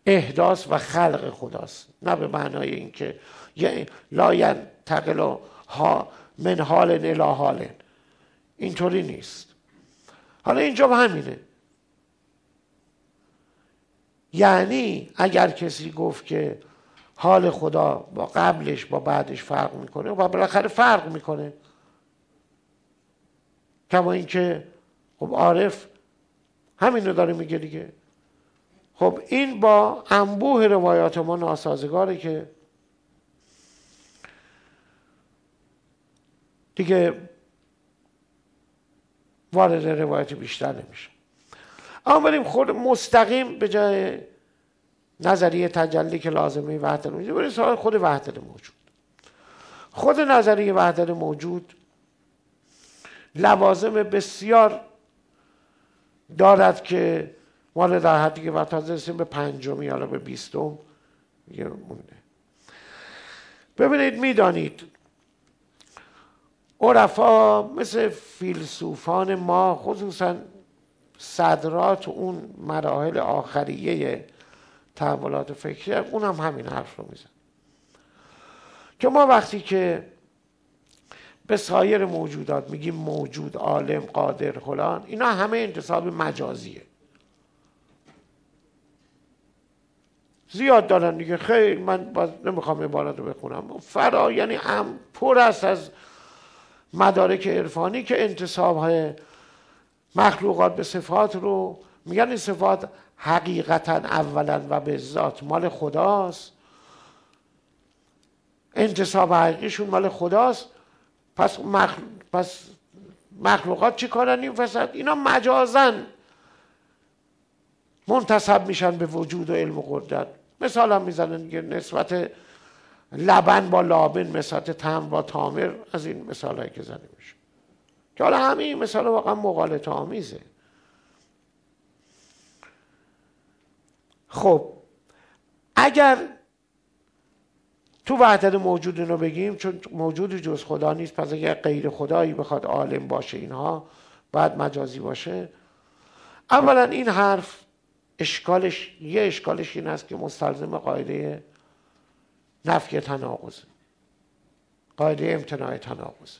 احداث و خلق خداست نه به معنای اینکه لا تقل ها من حال الی حال. اینطوری نیست. حالا اینجا همینه. یعنی اگر کسی گفت که حال خدا با قبلش با بعدش فرق می‌کنه و بالاخره فرق می‌کنه. کما اینکه خب عارف همین رو داره میگه دیگه. خب این با انبوه روایات ما ناسازگاره که دیگه وارد روایت بیشتر نمیشه. اما بریم خود مستقیم به جای نظریه تجلی که لازمه وحدت موجود. بریم سوال خود وحدت موجود. خود نظریه وحدت موجود لوازم بسیار دارد که مال در حدی که وقت رسیم به پنجمی حالا به بیستم مونده. ببینید می‌دانید عرفا مثل فیلسوفان ما خصوصا صدرات اون مراحل آخریه تحولات فکری اون هم همین حرف رو میزن که ما وقتی که به سایر موجودات میگیم موجود عالم قادر فلان. اینا همه انتصاب مجازیه. زیاد دارن دیگه. خیلی من باز نمی‌خوام عبارت رو بخونم. فرا یعنی هم پر است از مدارک عرفانی که انتصاب های مخلوقات به صفات رو میگن. این صفات حقیقتا اولا و به ذات مال خداست. انتصاب حقیقیشون مال خداست. پس, مخل... پس مخلوقات چی کارن این فسد اینا مجازن. منتصب میشن به وجود و علم و قدرت. مثال هم می‌زنن دیگه نسبت لبن با لابن نسبت تم با تامر از این مثال که زنه میشه. که حالا همه این مثال واقعا مقالط آمیزه. خب اگر تو وحدت موجود رو بگیم چون موجود جز خدا نیست. پس اگر غیر خدایی بخواد عالم باشه اینها باید مجازی باشه. اولا این حرف اشکالش یه اشکالش این است که مستلزم قاعده نفی تناقض. قاعده امتناع تناقض.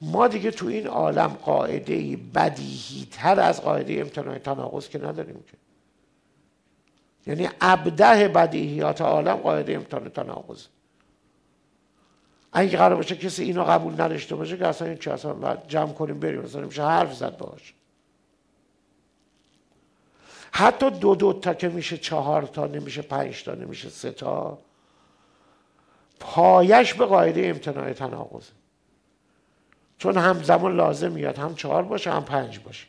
ما دیگه تو این عالم قاعده بدیهی تر از قاعده امتناع تناقض که نداریم که. یعنی ابده بدیهیات عالم قاعده امتناع تناقض. اگه قرار باشه کسی اینو قبول نداشته باشه که اصلا این چه اصلا جمع کنیم بریم اصلا نمیشه حرف زد باش حتی دو دو تا که میشه چهار تا نمیشه پنج تا نمیشه سه تا پایش به قاعده امتناع تناقض چون هم زمان لازم میاد هم چهار باشه هم پنج باشه.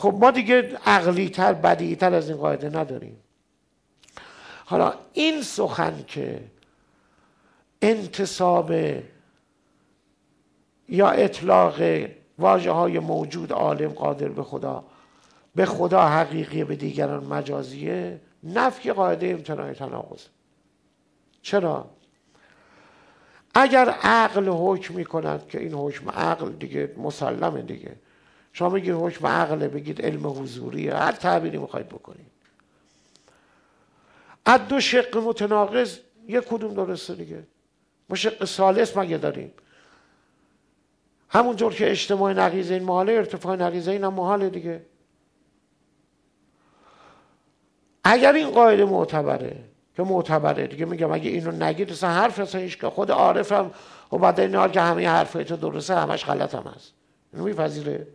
خب ما دیگه عقلی تر بدی تر از این قاعده نداریم. حالا این سخن که انتصاب یا اطلاق واجه های موجود عالم قادر به خدا به خدا حقیقی به دیگران مجازیه نفی قاعده امتناع تناقض. چرا؟ اگر عقل حکم می‌کند که این حکم عقل دیگه مسلمه دیگه. شما بگید حکم عقله بگید علم حضوری هر تعبیری می‌خواید بکنید. از دو شق متناقض یک کدوم درسته دیگه. ما شق سالس مگه داریم؟ همونطور که اجتماع نقیزه این محاله ارتفاع نقیزه این هم محاله دیگه. اگر این قاعده معتبره که معتبره دیگه میگم اگه اینو نگید اصلا حرف اصلا که خود عارفم و بعد این که همه حرفای تو درسته همش غلط هم هست. اینو میپذیره؟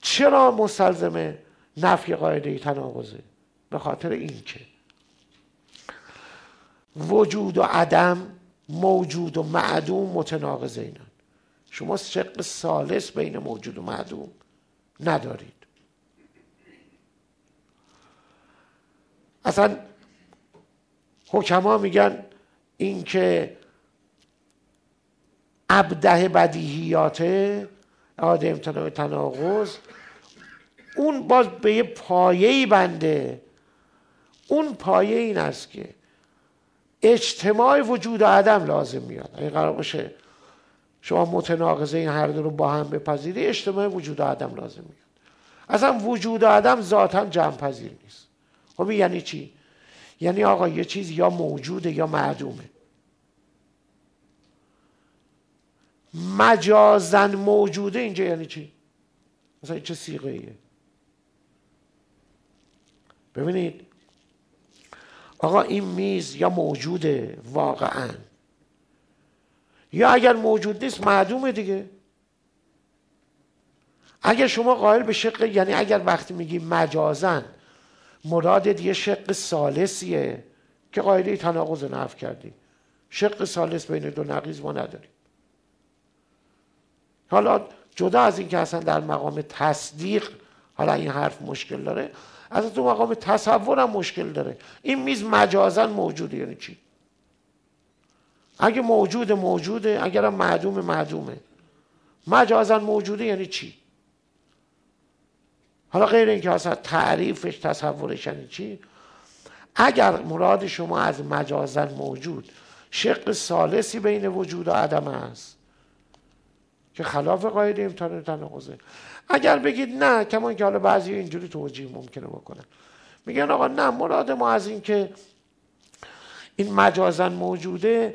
چرا مستلزم نفی قاعده تناقضه؟ به خاطر این که وجود و عدم موجود و معدوم متناقض اینن شما شق سالس بین موجود و معدوم ندارید. اصلا حکما میگن اینکه ابده بدیهیات عاده امتناع تناقض. اون باز به یه پایه‌ای بنده. اون پایه این است که اجتماع وجود و عدم لازم میاد. اگه قرار باشه شما متناقضه این هر دو رو با هم بپذیری اجتماع وجود آدم لازم میاد. اصلا وجود آدم ذاتا جمع پذیر نیست. خب یعنی چی؟ یعنی آقا یه چیز یا موجوده یا معدومه. مجازن موجوده اینجا یعنی چی؟ مثلا چه سیغه ایه ببینید آقا این میز یا موجوده واقعا؟ یا اگر موجود نیست معدومه دیگه؟ اگر شما قائل به شق یعنی اگر وقتی میگی مجازن مراد یه شق سالسیه که قاعده تناقض نف کردی. شق سالس بین دو نقیز ما نداریم. حالا جدا از اینکه اصلا در مقام تصدیق حالا این حرف مشکل داره از تو مقام تصور هم مشکل داره. این میز مجازا موجوده یعنی چی؟ اگه موجود موجوده اگر معدوم معدومه. مجازا موجوده یعنی چی؟ حالا غیر اینکه اصلا تعریفش تصورش یعنی چی؟ اگر مراد شما از مجازا موجود شق سالسی بین وجود و عدم است. که خلاف قاعده امتحان تناقضه اگر بگید نه کمان که حالا بعضی اینجوری توجیه ممکنه بکنن. میگن آقا نه مراد ما از این که این مجازا موجوده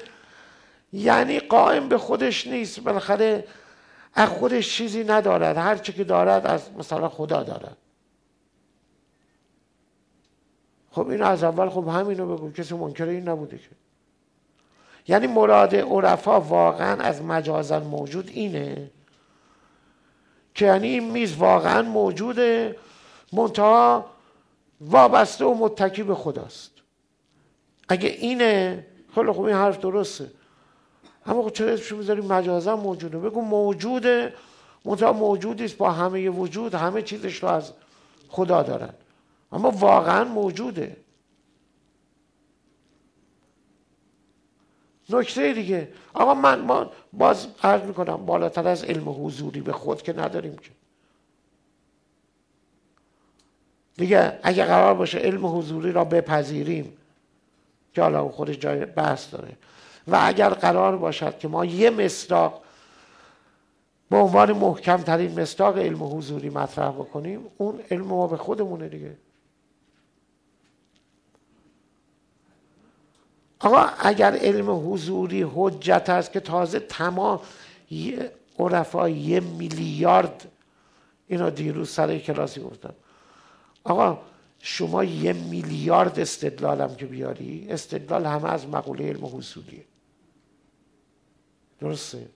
یعنی قائم به خودش نیست. بالاخره از خودش چیزی ندارد. هر چی که دارد از مثلا خدا دارد. خب این از اول خب همینو بگو. کسی منکر این نبوده که. یعنی مراد عرفا واقعا از مجازا موجود اینه که یعنی این میز واقعا موجوده منتها وابسته و متکی به خداست. اگه اینه خیلی خوب این حرف درسته. اما خب چرا اسمشو می‌ذاریم مجازا موجوده؟ بگو موجوده منتها موجودی است با همه وجود همه چیزش رو از خدا دارن. اما واقعا موجوده. نکته دیگه. آقا من ما باز عرض می‌کنم بالاتر از علم حضوری به خود که نداریم که. دیگه اگه قرار باشه علم حضوری را بپذیریم که حالا خودش جای بحث داره. و اگر قرار باشد که ما یه مصداق به عنوان محکم ترین مصداق علم حضوری مطرح بکنیم اون علم ما به خودمونه دیگه. آقا اگر علم حضوری حجت است که تازه تمام عرفا یه میلیارد اینا دیروز سر کلاسی گفتم. آقا شما یه میلیارد استدلالم که بیاری استدلال همه از مقوله علم حضوریه. درسته؟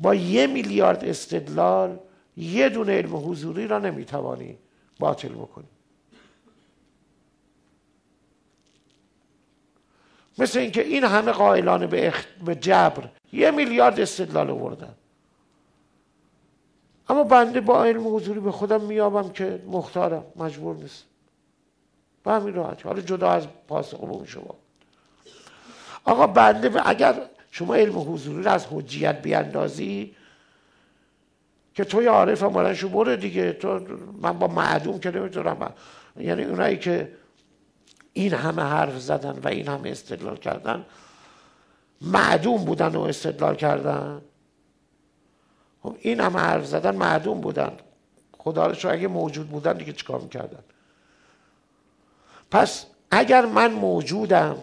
با یه میلیارد استدلال یه دونه علم حضوری را نمی‌توانی باطل بکنی. مثل اینکه این همه قائلان به, اخ... به جبر یه میلیارد استدلال آوردن. اما بنده با علم حضوری به خودم میابم که مختارم مجبور نیست به همین راحتی حالا جدا از پاس عموم شما. آقا بنده اگر شما علم حضوری رو از حجیت بیاندازی که توی عارف هم شو بره دیگه. تو من با معدوم که نمی‌تونم. یعنی اونایی که این همه حرف زدن و این همه استدلال کردن معدوم بودن و استدلال کردن. خب این همه حرف زدن معدوم بودن. خدا رو اگه موجود بودن دیگه چیکار می‌کردن؟ پس اگر من موجودم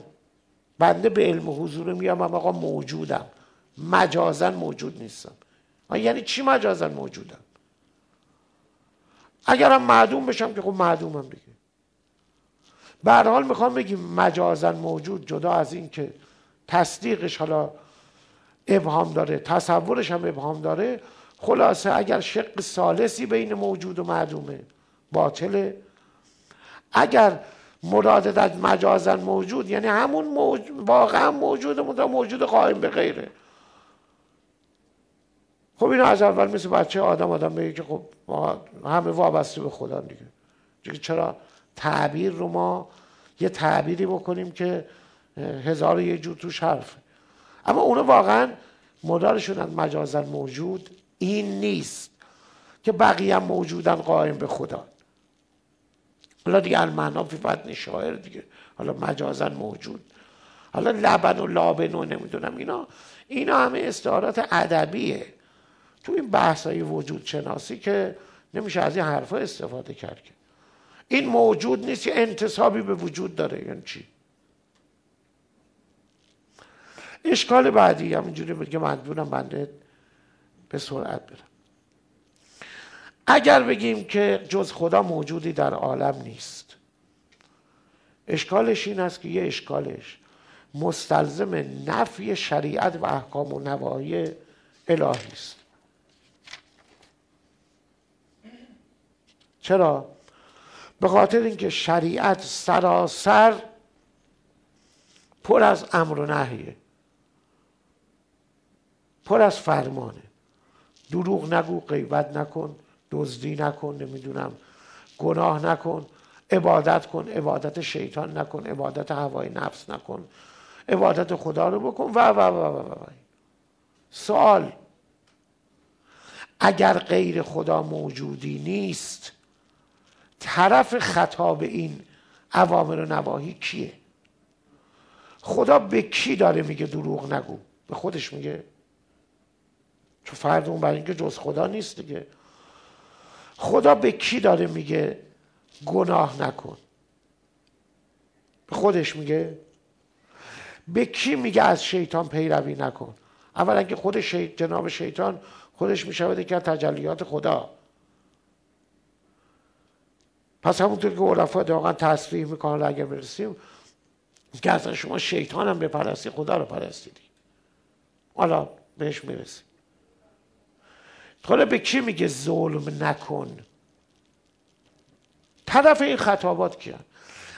بنده به علم حضور میام آقا موجودم. مجازن موجود نیستم. یعنی چی مجازن موجودم؟ اگرم معدوم بشم که خب معدومم دیگه. به حال می‌خوام بگیم مجازن موجود جدا از این که تصدیقش حالا ابهام داره تصورش هم ابهام داره خلاصه اگر شق سالسی بین موجود و معدومه باطله. اگر مراد از مجازن موجود یعنی همون موج... واقعا موجود موجود قائم به غیره. خب این از اول مثل بچه آدم آدم بگه که خب همه وابسته به خدا دیگه چرا؟ تعبیر رو ما یه تعبیری بکنیم که هزار یه جور توش حرف اما اونو واقعا مدارشون از مجازن موجود این نیست که بقیه هم موجودن قائم به خدا. حالا دیگه المعنا فی بدن شاعر دیگه. حالا مجازن موجود. حالا لبن و لابن و نمی‌دونم اینا. اینا همه استعارات ادبیه. تو این بحث های وجود شناسی که نمیشه از این حرفا استفاده کرد که. این موجود نیست یه انتصابی به وجود داره یعنی چی؟ اشکال بعدی همینجوری بگه مجبورم بنده به سرعت برم. اگر بگیم که جز خدا موجودی در عالم نیست اشکالش این است که یه اشکالش مستلزم نفی شریعت و احکام و نواهی الهی است. چرا؟ به خاطر اینکه شریعت سراسر پر از امر و نهیه پر از فرمانه دروغ نگو غیبت نکن دزدی نکن نمی‌دونم گناه نکن عبادت کن عبادت شیطان نکن عبادت هوای نفس نکن عبادت خدا رو بکن و و و و, و. سوال اگر غیر خدا موجودی نیست طرف خطاب این عوامر و نواهی کیه؟ خدا به کی داره میگه دروغ نگو؟ به خودش میگه؟ چون فرد اون برای اینکه جز خدا نیست دیگه. خدا به کی داره میگه گناه نکن؟ به خودش میگه؟ به کی میگه از شیطان پیروی نکن؟ اولا که خود جناب شیطان خودش می‌شود که تجلیات خدا. پس همونطور که عرفا واقعا تصریح می‌کنن اگر برسیم که اصلا شما شیطان هم بپرستی خدا رو پرستیدی حالا بهش می‌رسیم. حالا به کی میگه ظلم نکن؟ طرف این خطابات کیان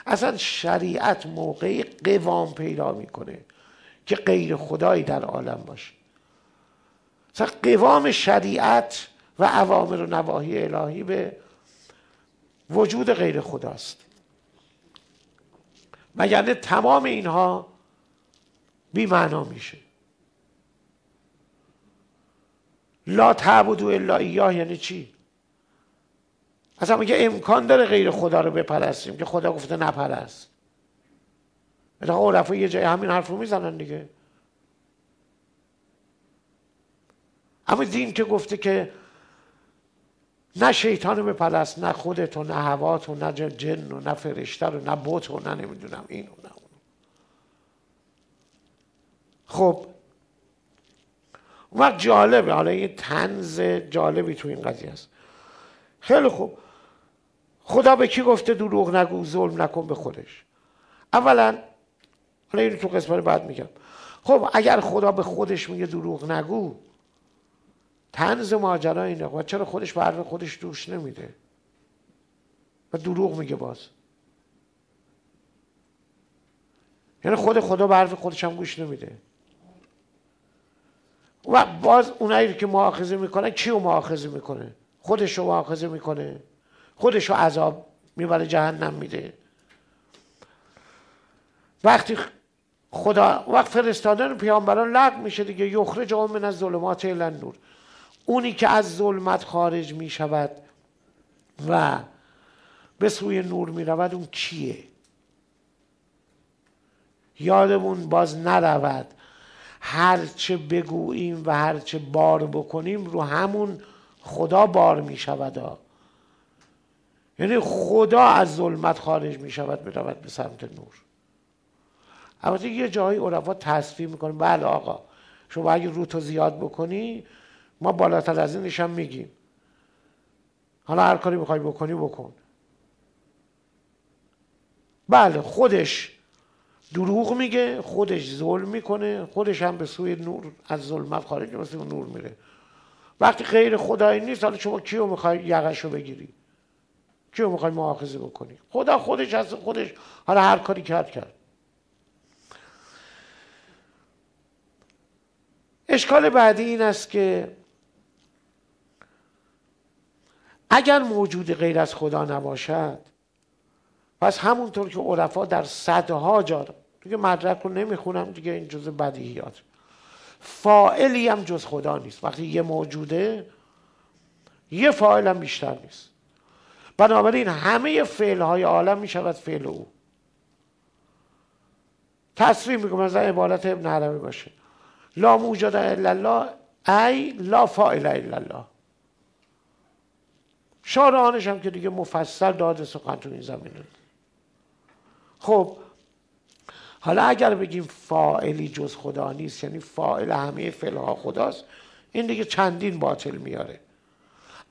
اصلا شریعت موقعی قوام پیدا می‌کنه که غیر خدایی در عالم باشه. مثلا قوام شریعت و عوامر و نواهی الهی به وجود غیر خداست. مگر تمام اینها بی معنا میشه. لا تعبدو الا ایاه یعنی چی؟ اصلا میگه امکان داره غیر خدا رو بپرستیم که خدا گفته نپرست. اتفاقا عرفا یه جای همین حرف رو می‌زنن دیگه. اما دین که گفته که نه شیطان رو بپرست نه خودت و نه هوات و نه جن و نه فرشته رو نه بوت و نه نمی‌دونم این و نه اون. خب. وقت جالبه حالا یه تنز جالبی تو این قضیه است. خیلی خوب. خدا به کی گفته دروغ نگو ظلم نکن به خودش؟ اولا حالا اینو تو قسمت بعد میگم. خب اگر خدا به خودش میگه دروغ نگو تنز ماجرا اینه. و چرا خودش به خودش دوش نمیده؟ و دروغ میگه باز. یعنی خود خدا به حرف خودش هم گوش نمیده. و باز اونایی که معاخذه می‌کنه کی رو معاخذه می‌کنه؟ خودش رو معاخذه می‌کنه. خودش رو عذاب می‌بره جهنم میده. وقتی خدا وقت فرستادن پیامبران لغو میشه دیگه. یخرج من از ظلمات الى نور اونی که از ظلمت خارج می شود و به سوی نور می رود اون کیه؟ یادمون باز نرود. هرچه بگوییم و هرچه بار بکنیم رو همون خدا بار می شود یعنی خدا از ظلمت خارج می شود برود به سمت نور. البته یه جایی عرفا تصفیه می‌کنه بله آقا. شما اگه رو تو زیاد بکنی ما بالاتر از اینش هم میگیم. حالا هر کاری می‌خوای بکنی بکن. بله خودش دروغ میگه خودش ظلم می‌کنه خودش هم به سوی نور از ظلمت خارج به سوی نور میره. وقتی غیر خدایی نیست حالا شما کیو می‌خوای یقشو بگیری؟ کیو می‌خوای مؤاخذه بکنی؟ خدا خودش از خودش حالا هر کاری کرد کرد. اشکال بعدی این است که اگر موجود غیر از خدا نباشد پس همونطور که عرفا در صدها جا دیگه مدرک رو نمی‌خونم دیگه این جز بدیهیات فائلی هم جز خدا نیست. وقتی یه موجوده یه فاعل هم بیشتر نیست. بنابراین همه فعل های عالم می شود فعل او. تصریح می‌کنه مثلا عبارت ابن عربی باشه. لا موجود الا الله ای لا فاعل الا الله. شارعانش هم که دیگه مفصل داد سخن تو این زمینه. خب حالا اگر بگیم فاعلی جز خدا نیست یعنی فاعل همه فعلها خداست این دیگه چندین باطل میاره.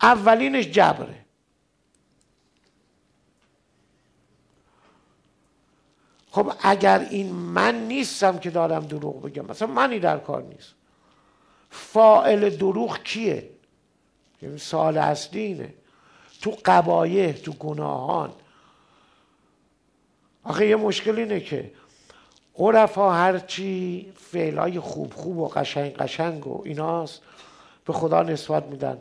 اولینش جبره. خب اگر این من نیستم که دارم دروغ بگم مثلا منی در کار نیست. فائل دروغ کیه؟ یعنی سال اصلی اینه. تو قبایه تو گناهان. آخه یه مشکل اینه که عرفا هرچی فعلای خوب خوب و قشنگ قشنگ و ایناست به خدا نسبت میدن.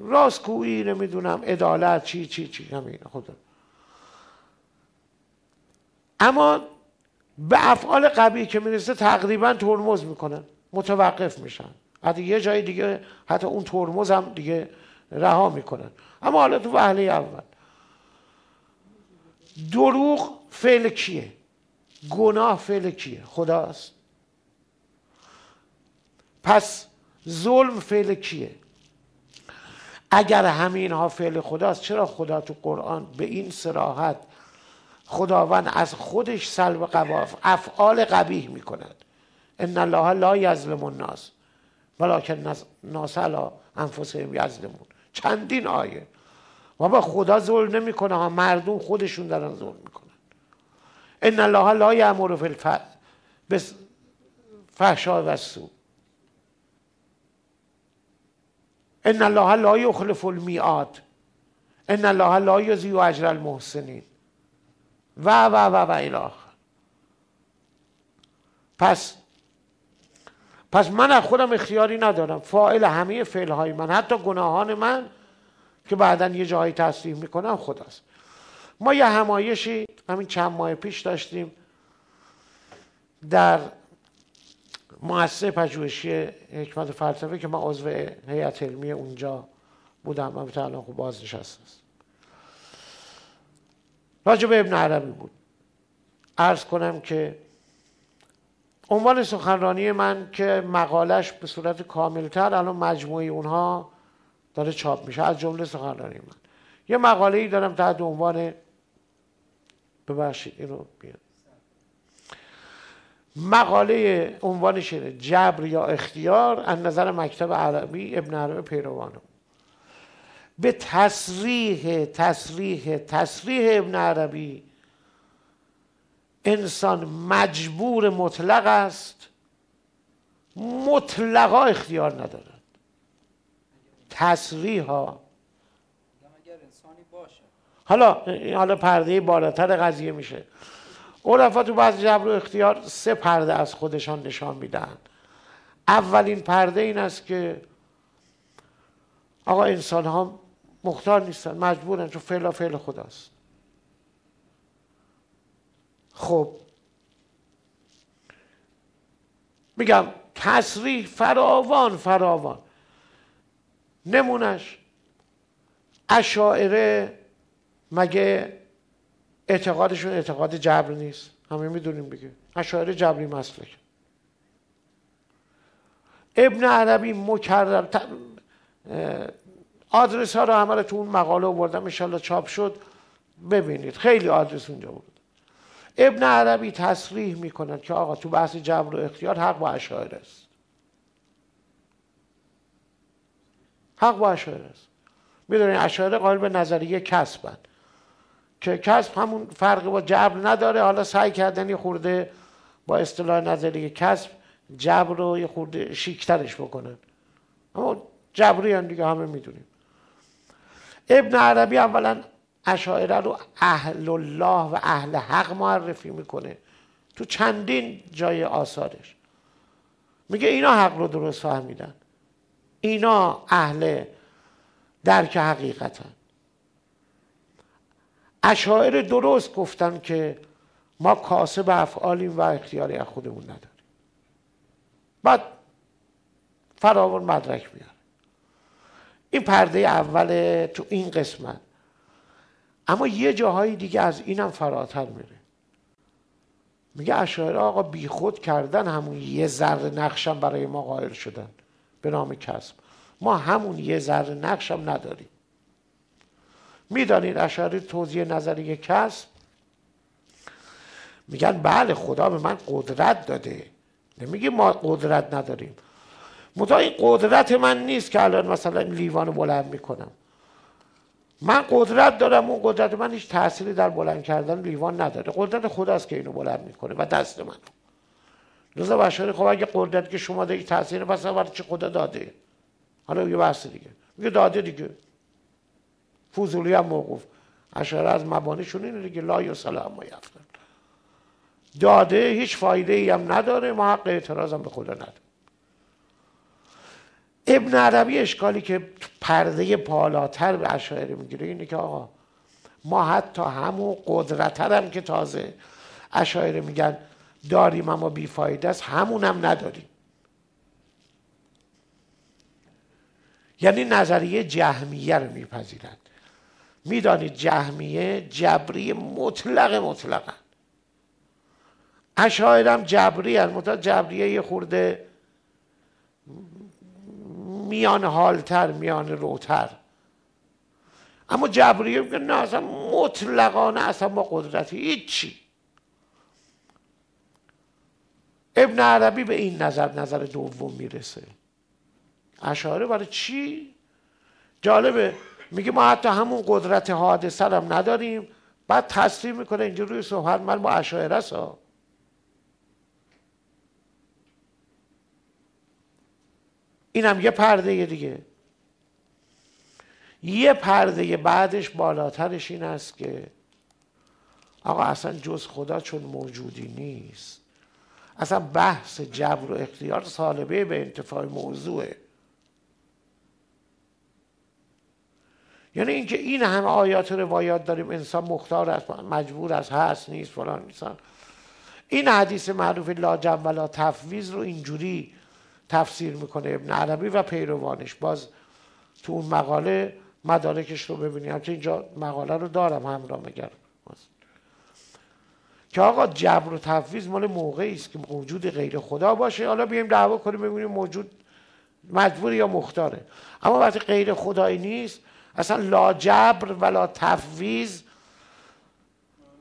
راستگویی نمی‌دونم عدالت چی چی چی همین. خدا اما به افعال قبیه که می‌رسه تقریبا ترمز می‌کنن متوقف میشن. حتی یه جای دیگه حتی اون ترمز هم دیگه رها می‌کنن. اما حالا تو وحله اول. دروغ فعل کیه؟ گناه فعل کیه؟ خداست. پس ظلم فعل کیه؟ اگر همین ها فعل خداست چرا خدا تو قرآن به این سراحت خداوند از خودش سلب قواف افعال قبیح می‌کند؟ ان الله لا یظلم الناس ولکن ناس علی انفسهم یظلمون. چندین آیه. و با خدا ظلم نمی‌کنه ها مردم خودشون دارن ظلم می‌کنن. ان الله لا یامر فی الفحش فحشا و سو ان الله لا یخلف المیعاد. ان الله لا یضیع اجر المحسنین. و و و و الاخر پس پس من از خودم اختیاری ندارم. فاعل همه فعلهای من حتی گناهان من که بعدا یه جایی تصریح می‌کنم خداست ما یه همایشی همین چند ماه پیش داشتیم در مؤسسه پژوهشی حکمت فلسفه که من عضو هیئت علمی اونجا بودم من الان خوب بازنشسته است. راجع به ابن عربی بود. عرض کنم که عنوان سخنرانی من که مقالش به صورت کاملتر الان مجموعه اونها داره چاپ میشه از جمله سخنرانی من. یه مقاله ای دارم تحت عنوان ببخشید اینو بیاد مقاله عنوانش اینه جبر یا اختیار از نظر مکتب عربی ابن عربی پیروانم به تصریح تصریح تصریح ابن عربی انسان مجبور مطلق است. مطلقا اختیار ندارد. تصریح ها حالا حالا پرده بالاتر قضیه میشه. عرفا تو بعض جبر و اختیار سه پرده از خودشان نشان میدن. اولین پرده این است که آقا انسان ها مختار نیستن مجبورن چون فعل فعل خداست. خب. میگم تصریح فراوان فراوان. نمونش اشاعره مگه اعتقادشون اعتقاد جبر نیست؟ همه می‌دونیم بگه اشاعره جبری مسلک ابن عربی مکرر آدرس ها رو همه تو اون مقاله آوردم. انشالله چاپ شد. ببینید. خیلی آدرس اونجا بود. ابن عربی تصریح می‌کند که آقا تو بحث جبر و اختیار حق با اشاعره است. حق با اشاعره است. می‌دونید اشاعره قائل به نظریه کسبن. که کسب همون فرقی با جبر نداره. حالا سعی کردن یه خورده با اصطلاح نظریه کسب جبر رو یه خورده شیکترش بکنن. اما جبری هم دیگه همه می‌دونیم. ابن عربی اولا اشاعره رو اهل الله و اهل حق معرفی می‌کنه. تو چندین جای آثارش. میگه اینا حق رو درست فهمیدن. اینا اهل درک حقیقتن. اشاعره درست گفتن که ما کاسب افعالیم و اختیاری از خودمون نداریم. بعد فراون مدرک میاره. این پرده اول تو این قسمت. اما یه جاهای دیگه از اینم فراتر میره. میگه اشاعره آقا بیخود کردن همون یه ذره نقشم برای ما قائل شدن. به نام کسب. ما همون یه ذره نقشم نداریم. می‌دانید اشاره توضیح نظری کسب؟ میگن بله خدا به من قدرت داده. نمیگه ما قدرت نداریم. متا این قدرت من نیست که الان مثلا لیوان بلند می‌کنم. من قدرت دارم اون قدرت من هیچ تأثیری در بلند کردن لیوان نداره. قدرت خداست که اینو بلند می‌کنه و دست من. لذا بشاری خب اگه قدرت که شما داری تأثیر پس برای چه خدا داده؟ حالا یه بحث دیگه. میگه داده دیگه. فوزولی هم موقوف. اشاره از مبانیشون اینه دیگه؟ لا و سلام ما داده هیچ فایده ای هم نداره ما حق اعتراض هم به خدا نداره ابن عربی اشکالی که پرده پالاتر به اشاعره می‌گیره اینه که آقا ما حتی همون قدرتر هم که تازه اشاعره میگن داریم اما بیفایده است همون هم نداریم. یعنی نظریه جهمیه رو میپذیرند می‌دانید جهمیه جبری مطلق مطلقا. اشاعرم جبری هست جبریه یه خورده میان حالتر میان روتر. اما جبریه میگه نه اصلا مطلقانه اصلا با قدرتی هیچی. ابن عربی به این نظر نظر دوم می‌رسه. اشاره برای چی؟ جالبه میگه ما حتی همون قدرت حادثه هم نداریم. بعد تصریح می‌کنه اینجا روی صحبت من با اشاره ها اینم یه پرده دیگه. یه پرده بعدش بالاترش این است که آقا اصلا جز خدا چون موجودی نیست. اصلا بحث جبر و اختیار سالبه به انتفاع موضوعه. یعنی اینکه این همه آیات روایات داریم انسان مختار است مجبور است هست نیست فلان نیست. این حدیث معروف لا جم و لا تفویض رو اینجوری تفسیر می‌کنه ابن عربی و پیروانش باز تو اون مقاله مدارکش رو ببینیم. که اینجا مقاله رو دارم همراه مگر که آقا جبر و تفویض مال موقعی است که موجود غیر خدا باشه. حالا بیایم دعوا کنیم ببینیم موجود مجبور یا مختاره. اما وقتی غیر خدایی نیست اصلا لا جبر ولا تفویض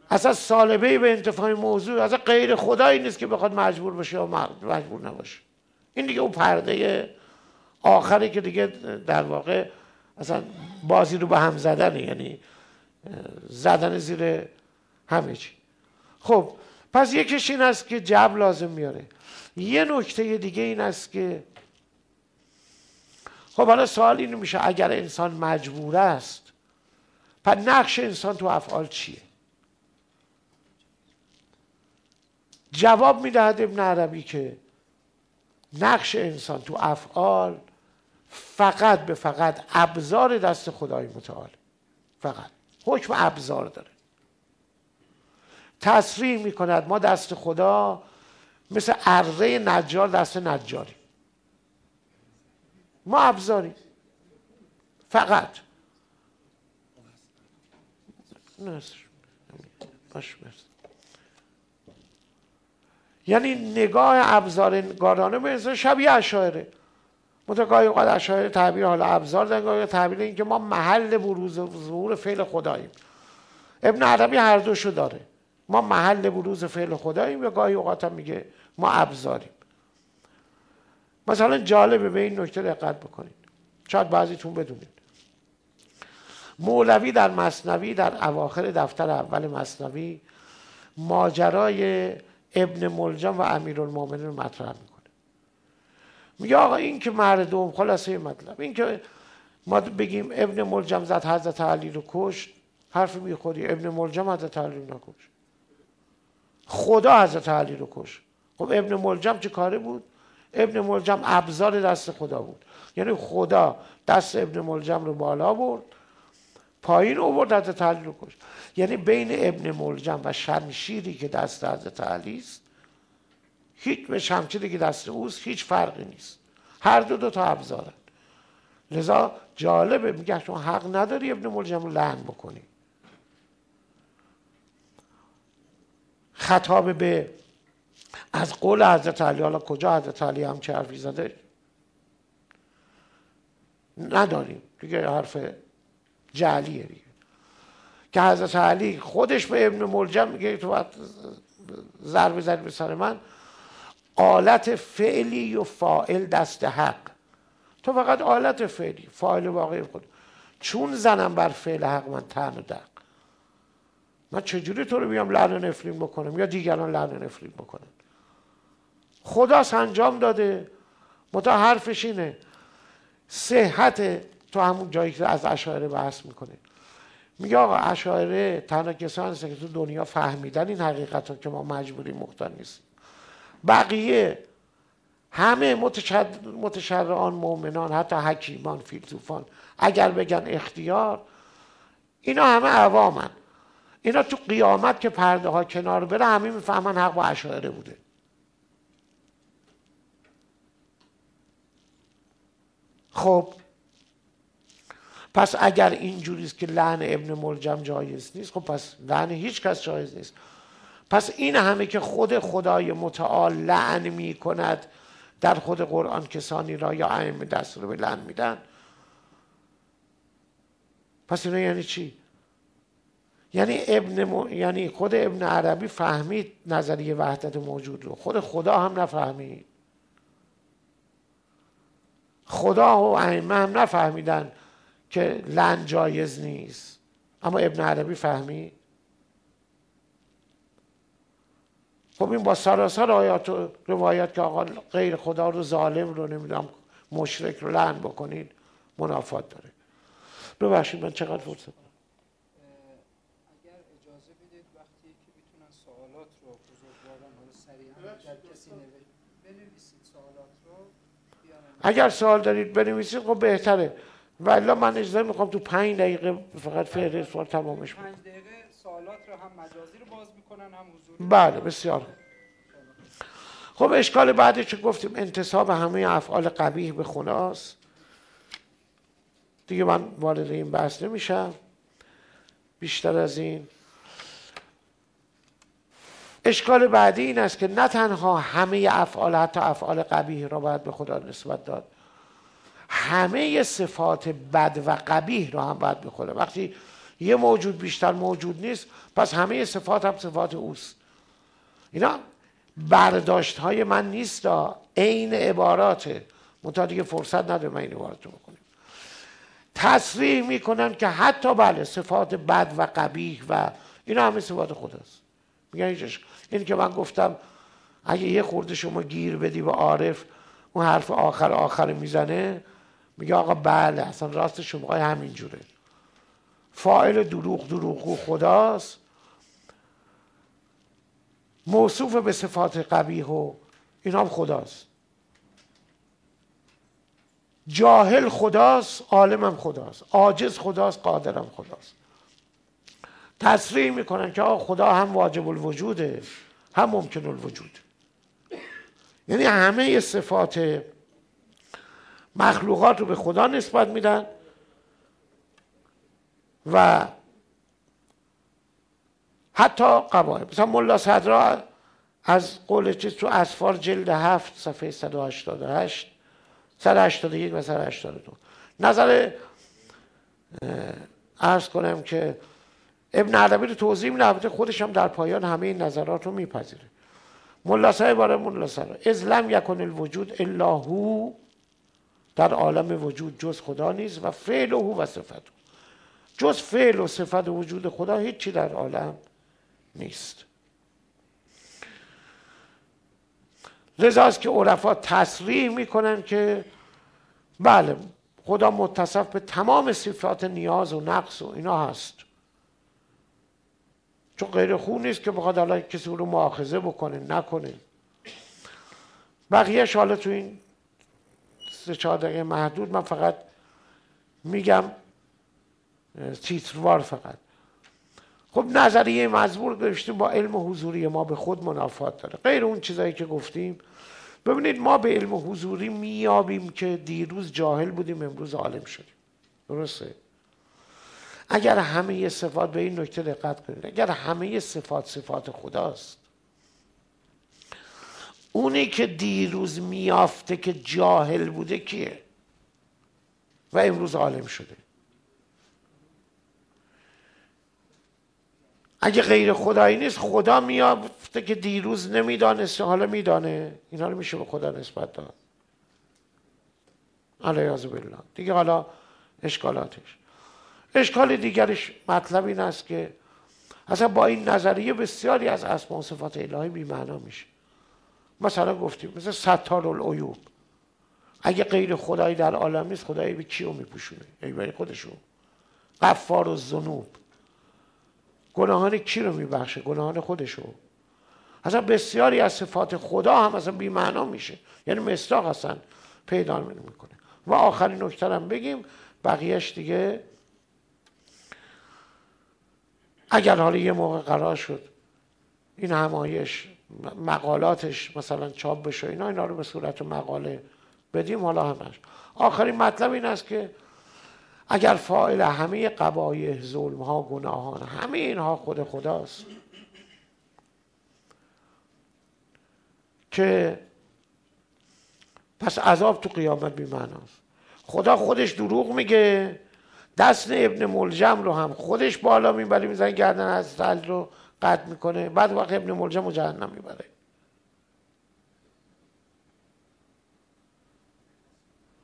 اصلا سالبه به انتفاع موضوع. اصلا غیر خدایی نیست که بخواد مجبور باشه یا مجبور نباشه. این دیگه اون پرده آخری که دیگه در واقع اصلا بازی رو به هم زدن یعنی زدن زیر همه چی. خب پس یکیش این است که جب لازم میاره. یه نکته دیگه این است که خب حالا سوال اینو میشه اگر انسان مجبور است پس نقش انسان تو افعال چیه؟ جواب می‌دهد ابن عربی که نقش انسان تو افعال فقط به فقط ابزار دست خدای متعال فقط. حکم ابزار داره. تصریح می‌کند ما دست خدا مثل اره نجار دست نجاری. ما ابزاریم. فقط. باش یعنی نگاه ابزار گارانه به انسان شبیه اشاعره. متقای اوقات اشاعره تعبیر حالا ابزار دارن تعبیر این که ما محل بروز ظهور فعل خداییم. ابن عربی هر دوشو داره. ما محل بروز فعل خداییم یا گاهی اوقات هم میگه ما ابزاریم. مثلا جالبه به این نکته دقت بکنید. شاید بعضیتون بدونید. مولوی در مصنوی در اواخر دفتر اول مصنوی ماجرای ابن ملجم و امیرالمومنین رو مطرح می‌کنه. میگه آقا این که مردم خلاصه مطلب. این که ما بگیم ابن ملجم زد حضرت علی رو کشت حرف می‌خوری. ابن ملجم حضرت علی رو نکشت. خدا حضرت علی رو کشت. خب ابن ملجم چه کاره بود؟ ابن ملجم ابزار دست خدا بود. یعنی خدا دست ابن ملجم رو بالا برد. پایین اوورد حضرت علی رو کشت. یعنی بین ابن ملجم و شمشیری که دست حضرت علی است هیچ به شمشیری که دست اوست هیچ فرقی نیست. هر دو دو تا ابزارن. لذا جالبه میگه شما حق نداری ابن ملجم رو لعن بکنی. خطاب به از قول حضرت علی حالا کجا حضرت علی هم چه حرفی زده؟ نداریم. دیگه حرف جعلیه دیگه. که حضرت علی خودش به ابن ملجم میگه تو باید ضرب زدی به سر من آلت فعلی و فائل دست حق. تو فقط آلت فعلی فاعل واقعی خود. چون زنم بر فعل حق من تن و دق. من چجوری تو رو بیام لعن نفرین بکنم؟ یا دیگران لعن نفرین بکنن؟ خدا انجام داده. متا حرفش اینه. صحت تو همون جایی که از اشاعره بحث می‌کنه. میگه آقا اشاعره تنها کسانی که تو دنیا فهمیدن این حقیقت که ما مجبوری مختار نیستیم بقیه همه متشرعان مؤمنان حتی حکیمان فیلسوفان اگر بگن اختیار اینا همه عوامن. اینا تو قیامت که پرده ها کنار بره همه می‌فهمن حق با اشاعره بوده. خب پس اگر اینجوری است که لعن ابن ملجم جایز نیست خب پس لعن هیچ کس جایز نیست. پس این همه که خود خدای متعال لعن می کند در خود قرآن کسانی را یا ائمه دست رو به لعن میدن؟ پس اینا یعنی چی؟ یعنی ابن یعنی خود ابن عربی فهمید نظریه وحدت موجود رو. خود خدا هم نفهمید. خدا و ائمه هم نفهمیدن. که لن جایز نیست. اما ابن عربی فهمید. خب این با سراسر آیات و روایات که آقا غیر خدا رو ظالم رو نمی‌دونم مشرک رو لعن بکنید منافات داره. ببخشید من چقدر فرصت اگر اجازه بدید وقتی که می‌تونن سوالات رو بزرگواران حالا سریعا در کسی بنویسید سوالات رو اگر سوال دارید بنویسید خب بهتره. ولی من اجازه می‌خوام تو پنج دقیقه فقط فهرست رو تمامش پنج دقیقه سوالات رو هم مجازی رو باز می‌کنن هم حضوری. بله بسیار. خب اشکال بعدی که گفتیم؟ انتصاب همه افعال قبیح به خداست. دیگه من وارد این بحث نمیشم. بیشتر از این. اشکال بعدی این است که نه تنها همه افعال حتی افعال قبیح را باید به خدا نسبت داد. همه صفات بد و قبیح را هم باید بخوره وقتی یه موجود بیشتر موجود نیست پس همه صفات هم صفات اوست. اینا برداشت های من نیست عین عباراته. منتها دیگه فرصت نداره من این عبارت رو بکنیم تصریح می‌کنن که حتی بله صفات بد و قبیح و اینا همه صفات خداست میگن اینجاش این که من گفتم اگه یه خورده شما گیر بدی به عارف اون حرف آخر آخر می‌زنه میگه آقا بله اصلا راست شما همین جوره. فاعل دروغ دروغ خداست. موصوف به صفات قبیح و این هم خداست. جاهل خداست عالمم خداست. عاجز خداست قادرم خداست. تصریح می‌کنن که آقا خدا هم واجب الوجوده هم ممکن الوجود. یعنی همه صفات مخلوقات رو به خدا نسبت میدن و حتی قبایل مثلا ملا صدرا از قول چیز تو اسفار جلد هفت صفحه 188 181 و 182 نظر ارز کنم که ابن عربی رو توضیح میده خودش هم در پایان همه این نظرات رو میپذیره. ملا صاحب باره ملا صدرا از لم یکن الوجود الا هو در عالم وجود جز خدا نیست و فعل او و صفت جز فعل و صفت وجود خدا هیچی در عالم نیست. لذاست که عرفا تصریح می‌کنن که بله خدا متصف به تمام صفات نیاز و نقص و اینا هست. چون غیر خون نیست که بخواد الان کسی رو مؤاخذه بکنه نکنه. بقیه حالا تو این سه چهار دقیقه محدود من فقط میگم تیتروار فقط. خب نظریه مزبور گذاشتیم با علم حضوری ما به خود منافات داره. غیر اون چیزایی که گفتیم. ببینید ما به علم حضوری میابیم که دیروز جاهل بودیم امروز عالم شدیم. درسته؟ اگر همه صفات به این نکته دقت کنید اگر همه صفات صفات خداست اونی که دیروز میافته که جاهل بوده کیه؟ و امروز عالم شده. اگه غیر خدایی نیست خدا میافته که دیروز نمی‌دانسته حالا میدانه. اینا رو میشه به خدا نسبت داد. علیه بالله. دیگه حالا اشکالاتش. اشکال دیگرش مطلب این است که اصلا با این نظریه بسیاری از اسما و صفات الهی بی معنا میشه. مثلا گفتیم مثل ستار العیوب. اگه غیر خدایی در عالم نیست خدایی به کیو میپوشونه؟ ای برای خودشو. غفار و زنوب گناهان کی رو میبخشه؟ گناهان خودشو. اصلا بسیاری از صفات خدا هم اصلا بی معنا میشه. یعنی مستاق اصلا پیدا می‌کنه و آخرین نکته بگیم بقیهش دیگه اگر حالا یه موقع قرار شد این همایش مقالاتش مثلا چاپ بشه اینا اینا رو به صورت مقاله بدیم حالا همش. آخرین مطلب این است که اگر فاعل همه قبایه ظلم ها گناهان همه اینها خود خداست که پس عذاب تو قیامت بی معناست. خدا خودش دروغ میگه دست ابن ملجم رو هم خودش بالا می‌بره می‌زنه گردن از رو قطع می‌کنه. بعد وقت ابن ملجم رو جهنم می‌بره.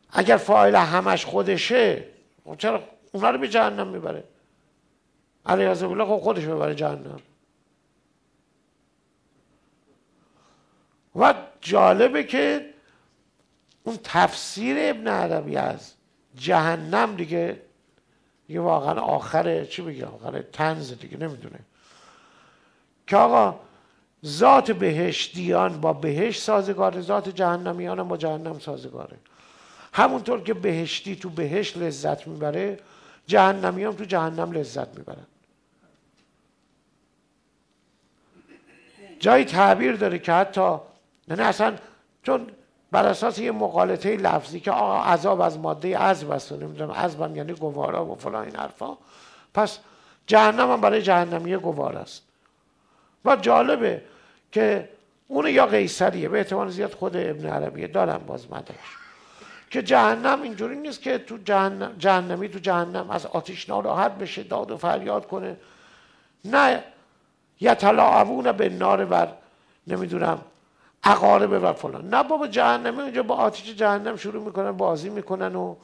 اگر فایل همش خودشه خب چرا اونا رو به جهنم می‌بره؟ علیه بالله خب خودش ببره جهنم. و جالبه که اون تفسیر ابن عربی از جهنم دیگه دیگه واقعا آخره چی بگم آخر تنز دیگه نمی‌دونه. که آقا ذات بهشتیان با بهشت سازگاره ذات جهنمیان با جهنم سازگاره. همونطور که بهشتی تو بهشت لذت می‌بره جهنمیان تو جهنم لذت می‌برن. جایی تعبیر داره که حتی یعنی اصلا چون بر اساس یه مقالطه لفظی که آقا عذاب از ماده عذب است نمی‌دونم عذبم یعنی گوارا و فلان این حرفا پس جهنم هم برای جهنمی گوار است. و جالبه که اون یا قیصریه به احتمال زیاد خود ابن عربیه دارم باز مدرش که جهنم اینجوری نیست که تو جهنم جهنمی تو جهنم از آتش ناراحت بشه داد و فریاد کنه. نه یتلاعبون به نار بر نمی‌دونم عقاربه و فلان. نه بابا جهنمی اونجا با آتش جهنم شروع می‌کنن بازی می‌کنن و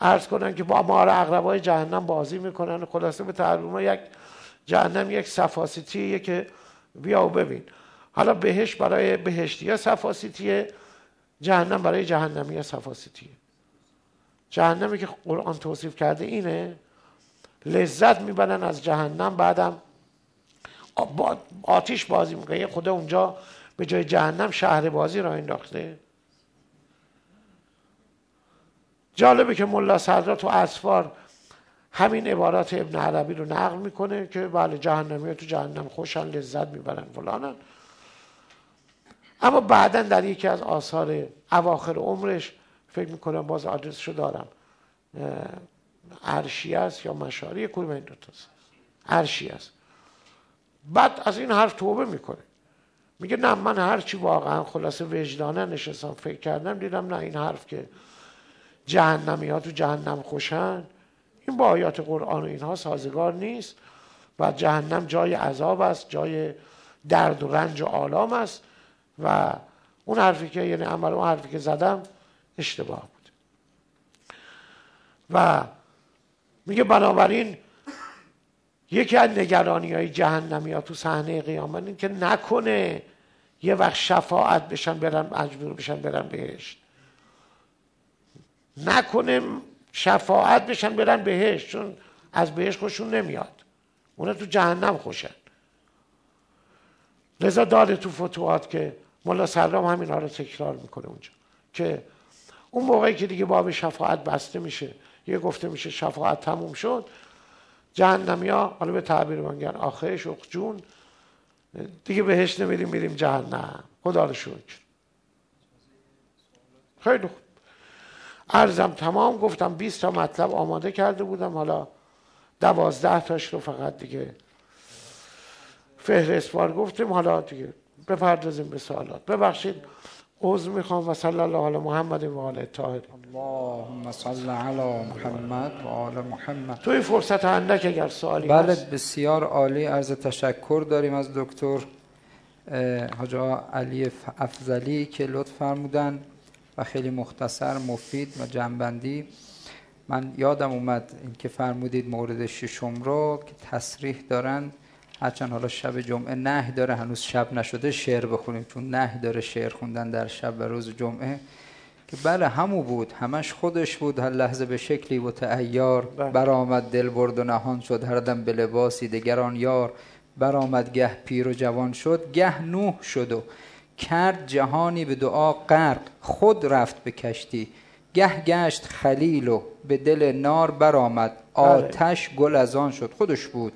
عرض کنن که با مار اقربای جهنم بازی می‌کنن. خلاصه به تعلیم یک جهنم یک صفاسیتیه که بیا و ببین. حالا بهش برای بهشتی صفاسیتیه جهنم برای جهنمی صفاسیتیه. جهنمی که قرآن توصیف کرده اینه لذت می‌برن از جهنم بعدم آتیش بازی می‌کنه. خدا اونجا به جای جهنم شهر بازی را انداخته. جالبه که ملا صدرا تو اسفار همین عبارات ابن عربی رو نقل می‌کنه که بله جهنمی تو جهنم خوشن لذت می‌برن فلانن. اما بعدا در یکی از آثار اواخر عمرش فکر می‌کنم باز آدرسشو دارم. عرشی است یا مشاری؟ کدوم این دوتاست عرشی است. بعد از این حرف توبه می‌کنه. میگه نه من هرچی واقعا خلاصه وجدانه نشستم فکر کردم دیدم نه این حرف که جهنمی ها تو جهنم خوشن این با آیات قرآن و اینها سازگار نیست و جهنم جای عذاب است جای درد و رنج و آلام است و اون حرفی که یعنی عمل اون حرفی که زدم اشتباه بود. و میگه بنابراین یکی از نگرانی های جهنمی ها تو صحنه قیامت این که نکنه یه وقت شفاعت بشن برن مجبور بشن برن بهشت. نکنه شفاعت بشن برن بهشت چون از بهشت خوشون نمیاد. اونا تو جهنم خوشن. لذا داره تو فتوحات که ملا سرام همینا رو تکرار می‌کنه اونجا. که اون موقعی که دیگه باب شفاعت بسته میشه یه گفته میشه شفاعت تموم شد جهنمی ها حالا به تعبیر منگر آخه شخ جون دیگه بهش نمیریم میریم جهنم. خدا رو شکر. خیلی خوب. ارزم تمام گفتم 20 تا مطلب آماده کرده بودم. حالا دوازده تاش رو فقط دیگه فهرست بار گفتیم. حالا دیگه بپردازیم به سوالات. ببخشید عضو می‌خوام و صلی الله علی محمد و آل طاهر. اللهم صل علی محمد و آل محمد. توی فرصت اندک اگر سوالی بله بسیار عالی. عرض تشکر داریم از دکتر حاج علی افضلی که لطف فرمودن. و خیلی مختصر مفید و جنبندی. من یادم اومد اینکه فرمودید مورد ششم رو که تصریح دارن. هرچند حالا شب جمعه نه داره هنوز شب نشده شعر بخونیم چون نه داره شعر خوندن در شب و روز جمعه. که بله همو بود همش خودش بود هر لحظه به شکلی و تعیار بله. برآمد دل برد و نهان شد هر دم به لباسی دگران یار. برآمد گه پیر و جوان شد گه نوح شد و کرد جهانی به دعا غرق خود رفت به کشتی. گه گشت خلیل و به دل نار برآمد. آتش گل از آن شد. خودش بود.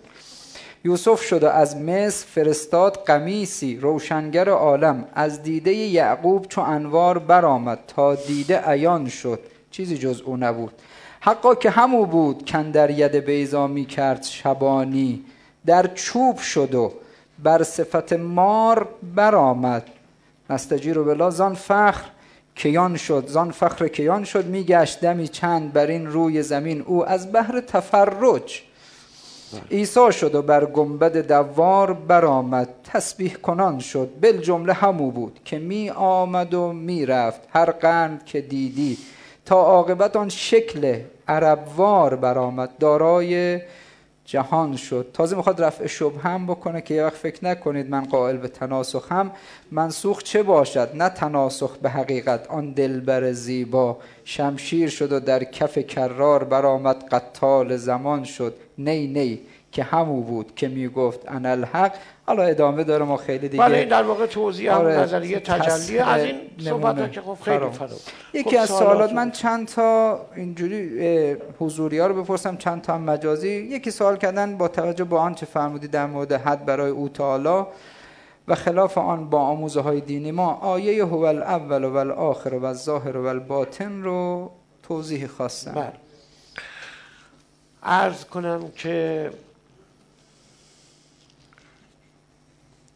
یوسف شد و از مصر فرستاد قمیسی روشنگر عالم. از دیده یعقوب چو انوار برآمد تا دیده عیان شد. چیزی جز او نبود. حقا که همو بود کن در ید بیضا می کرد شبانی. در چوب شد و بر صفت مار برآمد. نستجیر و بلا. زان فخر کیان شد زان فخر کیان شد میگشت دمی چند بر این روی زمین. او از بحر تفرج عیسی شد و بر گنبد دوار برآمد. تسبیح کنان شد بل جمله همو بود که می آمد و می رفت هر قرن که دیدی تا عاقبت آن شکل عربوار برآمد. دارای جهان شد. تازه می‌خواد رفع شبه هم بکنه که یه وقت فکر نکنید من قائل به تناسخ هم منسوخ چه باشد؟ نه تناسخ به حقیقت. آن دلبر زیبا شمشیر شد و در کف کرار برآمد قتال زمان شد. نی نی. که همو بود که می‌گفت انا الحق حالا ادامه داره ما خیلی دیگه بله این در واقع توضیح هم آره، نظریه تجلی از این صحبت. که خب خیلی فرام. یکی خب از سوالات. من چند تا اینجوری حضوری ها رو بپرسم چند تا هم مجازی یکی سوال کردن با توجه به آنچه فرمودی در مورد حد برای او تعالی و خلاف آن با آموزه های دینی ما آیه هو الاول و الاخر و الظاهر و الباطن رو توضیح خواستم بله عرض کنم که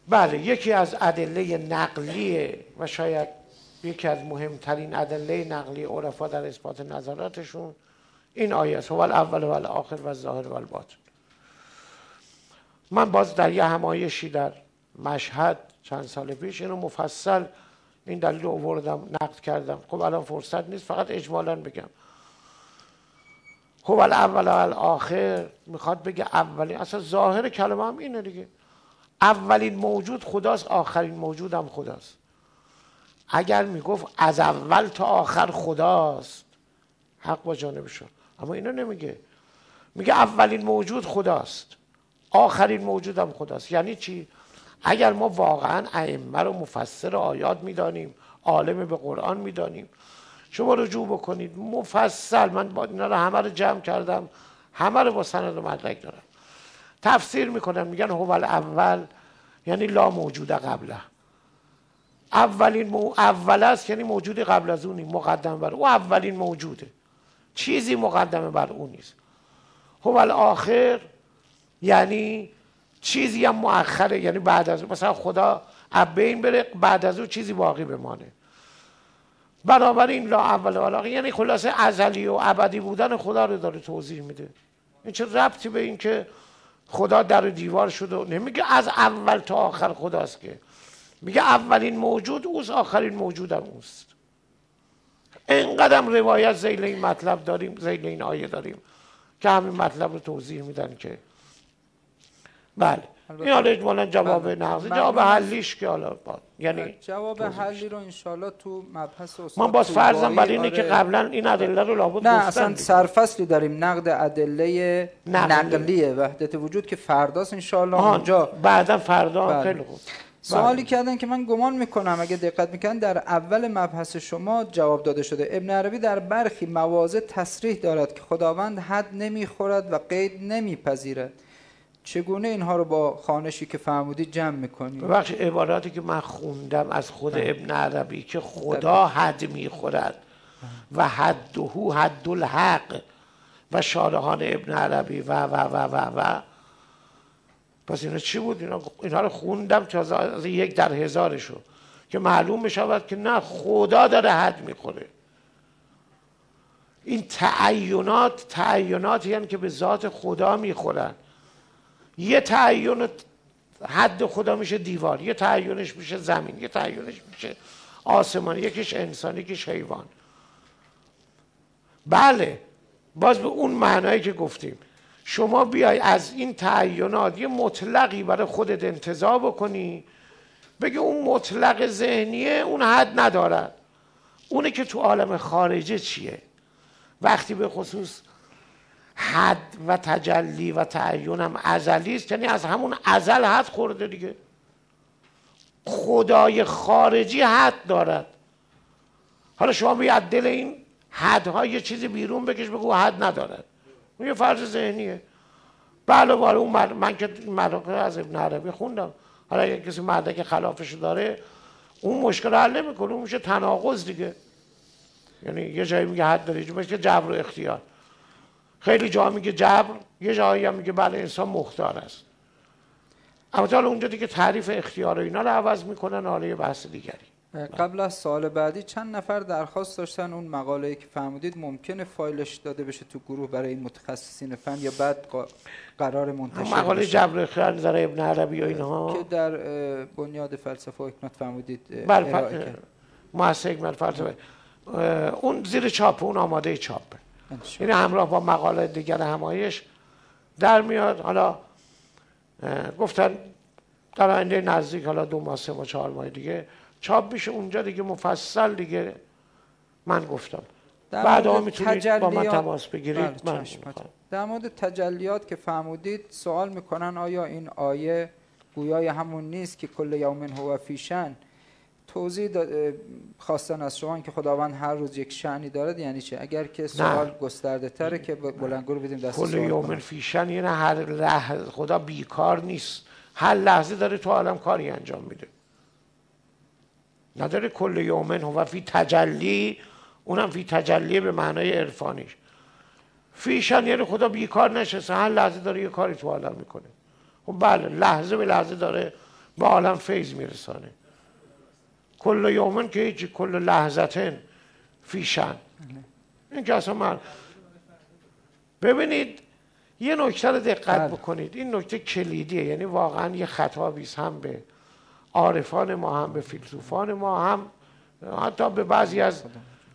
بله یکی از ادله نقلی و شاید یکی از مهمترین ادله نقلی عرفا در اثبات نظراتشون این آیه است. هو الاول و الاخر و الظاهر و الباطن. من باز در یه همایشی در مشهد چند سال پیش اینو مفصل این دلیل رو آوردم نقد کردم. خب الان فرصت نیست فقط اجمالا بگم. هو الاول و الاخر می‌خواد بگه اولین اصلا ظاهر کلمه هم اینه دیگه. اولین موجود خداست آخرین موجود هم خداست. اگر می‌گفت از اول تا آخر خداست حق با جانبشون اما اینو نمیگه. میگه اولین موجود خداست آخرین موجود هم خداست. یعنی چی؟ اگر ما واقعا ائمه رو مفسر آیات می‌دانیم عالم به قرآن می‌دانیم شما رجوع بکنید. مفصل من با اینا رو همه رو جمع کردم همه رو با سند و مدرک دارم. تفسیر می‌کنن میگن هو اول یعنی لا موجود قبله. اولین مو... اول است یعنی موجود قبل از اونی مقدم بر او اولین موجوده. چیزی مقدمه بر او نیست. هو الاخر یعنی چیزی هم مؤخره یعنی بعد از او مثلا خدا بین بره بعد از او چیزی باقی بمانه. بنابراین لا اول و الاخر یعنی خلاصه ازلی و ابدی بودن خدا رو داره توضیح میده. این چه ربطی به این که خدا در و دیوار شده و نمیگه از اول تا آخر خداست که. میگه اولین موجود اوست آخرین موجودم اوست. اینقدر روایت زیل این مطلب داریم زیل این آیه داریم که همین مطلب رو توضیح میدن که. بله. این حالا اجمالا جواب بله. نقضی من- جواب حلیش که حالا با. یعنی جواب حلی رو انشالله تو مبحث استاد من باز فرضم بر اینه که آره. قبلا این ادله رو لابد نه اصلا. سرفصلی داریم نقد ادله نقلی. نقلیه وحدت وجود که فرداست انشالله اونجا بعدا فردا بله. خیلی خوب سوالی بله. کردن که من گمان می‌کنم اگه دقت می‌کنن در اول مبحث شما جواب داده شده ابن عربی در برخی مواضع تصریح دارد که خداوند حد نمی‌خورد و قید نمیپذیرد چگونه اینها رو با خانشی که فرمودید جمع می‌کنید ببخش عباراتی که من خوندم از خود ابن عربی که خدا حد می‌خورد و حدهو حد الحق و شارحان ابن عربی و و و و و. پس اینا چی بود؟ اینا, اینا رو خوندم تا از یک در هزارشو که معلوم بشود که نه خدا داره حد می‌خوره. این تعینات تعیناتی یعنی که به ذات خدا می‌خورن. یه تعین حد خدا میشه دیوار یه تعینش میشه زمین یه تعینش میشه آسمان یکیش انسان یکیش حیوان. بله باز به اون معنایی که گفتیم. شما بیای از این تعینات یه مطلقی برای خودت انتظار بکنی بگه اون مطلق ذهنیه اون حد ندارد. اونه که تو عالم خارجه چیه؟ وقتی به خصوص حد و تجلی و تعین هم ازلی است یعنی از همون ازل حد خورده دیگه. خدای خارجی حد دارد. حالا شما بیاد دل این حدها یه چیزی بیرون بکش بگو حد ندارد. اون یه فرض ذهنیه. بله بله اون من که مراقب از ابن عربی خوندم. حالا اگه کسی که خلافش داره اون مشکل حل نمی‌کنه اون میشه تناقض دیگه. یعنی یه جایی میگه حد داره که جبر و اختیار. خیلی جا میگه جبر یه جایی هم میگه بله انسان مختار است. اما حالا اونجا دیگه تعریف اختیار و اینا رو عوض می‌کنن حالا یه بحث دیگری. قبل از سال بعدی چند نفر درخواست داشتن اون مقاله که فهمودید ممکنه فایلش داده بشه تو گروه برای متخصصین فن یا بعد قرار منتشر مقاله جبر اختیار نظر ابن عربی و اینها که در بنیاد فلسفه و حکمت فهمودید بله مؤسسه فلسفه. اون زیر چاپ اون آماده چاپه این همراه با مقاله دیگر همایش در میاد. حالا گفتن در آینده نزدیک حالا دو ماه سه ماه چهار ماه دیگه چاپ میشه. اونجا دیگه مفصل دیگه من گفتم. بعد می‌تونید با من تماس بگیرید؟ بله، من در مورد تجلیات که فرمودید سوال می‌کنن آیا این آیه گویای همون نیست که کل یوم هو فی شأن توضیح خواستن از شما که خداوند هر روز یک شأنی دارد یعنی چه؟ اگر که سوال گسترده تره که بلندگو رو بدیم دست کل یوم فی شأن یعنی هر لحظه خدا بیکار نیست. هر لحظه داره تو عالم کاری انجام میده. نداره کل یوم هو فی تجلی اونم فی تجلی به معنای عرفانیش فی شأن یعنی خدا بیکار نشسته هر لحظه داره یه کاری تو عالم می‌کنه. خب بله لحظه به لحظه داره به عالم فیض میرسانه. کل یومن که هیچی کل لحظتن فیشن. این که اصلا من ببینید یه نکته رو دقت بله. بکنید. این نکته کلیدیه یعنی واقعا یه خطابیست هم به عارفان ما هم به فیلسوفان ما هم حتی به بعضی از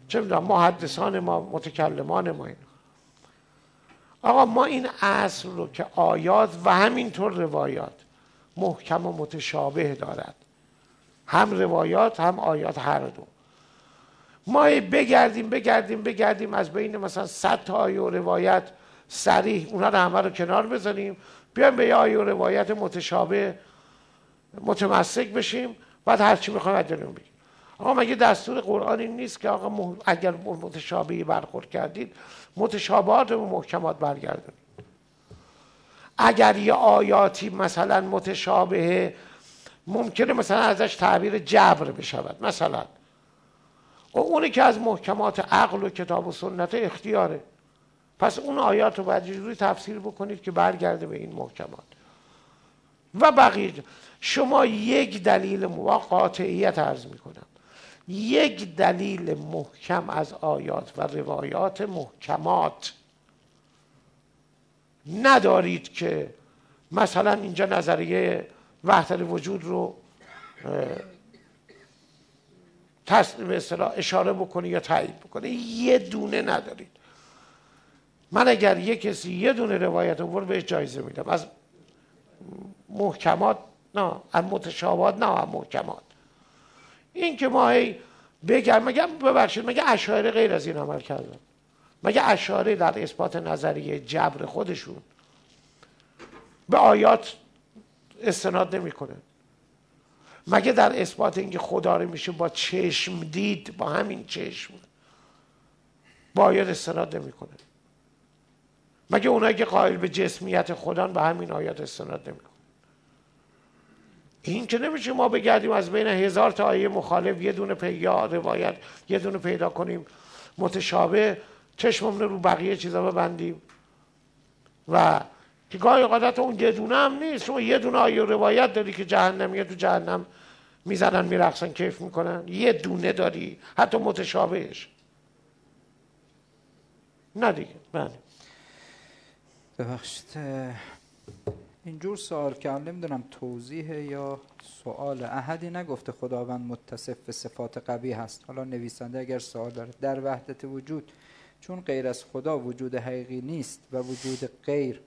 چه می‌دونم محدثان ما متکلمان ما این آقا ما این اصل رو که آیات و همینطور روایات محکم و متشابه دارد. هم روایات هم آیات هر دو. ما بگردیم بگردیم بگردیم از بین مثلا صد تا آیه و روایت سریح اونا رو همه رو کنار بزنیم بیایم به یه آیه و روایت متشابه متمسک بشیم بعد هرچی می‌خوایم از بگیم. آقا مگه دستور قرآن این نیست که آقا اگر متشابهی برخورد کردید متشابهات و محکمات برگردونید اگر یه آیاتی مثلا متشابه ممکنه مثلا ازش تعبیر جبر بشود. مثلا و اونی که از محکمات عقل و کتاب و سنت اختیاره. پس اون آیات رو باید جوری تفسیر بکنید که برگرده به این محکمات. و بقیه شما یک دلیل قاطعیت عرض می‌کنم. یک دلیل محکم از آیات و روایات محکمات ندارید که مثلا اینجا نظریه وحدت وجود رو به اصطلاح اشاره بکنه یا تایید بکنه یه دونه ندارید من اگر یه کسی یه دونه روایت آورد بهش جایزه میدم. از محکمات نه از متشابهات نه از محکمات. این که ما هی بگم مگه ببخشید مگه اشاره غیر از این عمل کردن؟ مگه اشاره در اثبات نظریه جبر خودشون به آیات استناد نمی‌کنه. مگه در اثبات اینکه خدا رو میشه با چشم دید با همین چشم با آیات استناد نمی‌کنه؟ مگه اونایی که قائل به جسمیت خدا به همین آیات استناد نمی‌کنه؟ این که نمیشه ما بگردیم از بین هزار تا آیه مخالف یه دونه پیدا روایت یه دونه پیدا کنیم متشابه چشممون رو بقیه چیزا ببندیم و که گاهی قدرت اون یه دونه هم نیست. شما یه دونه آیه روایت داری که جهنمیه تو جهنم می‌زنن میرقصن کیف می‌کنن. یه دونه داری. حتی متشابهش. نه دیگه. بله. ببخشید. اینجور سوال که نمی‌دونم توضیح یا سوال احدی نگفته خداوند متصف به صفات قبیه هست حالا نویسنده اگر سوال داره در وحدت وجود چون غیر از خدا وجود حقیقی نیست و وجود غیر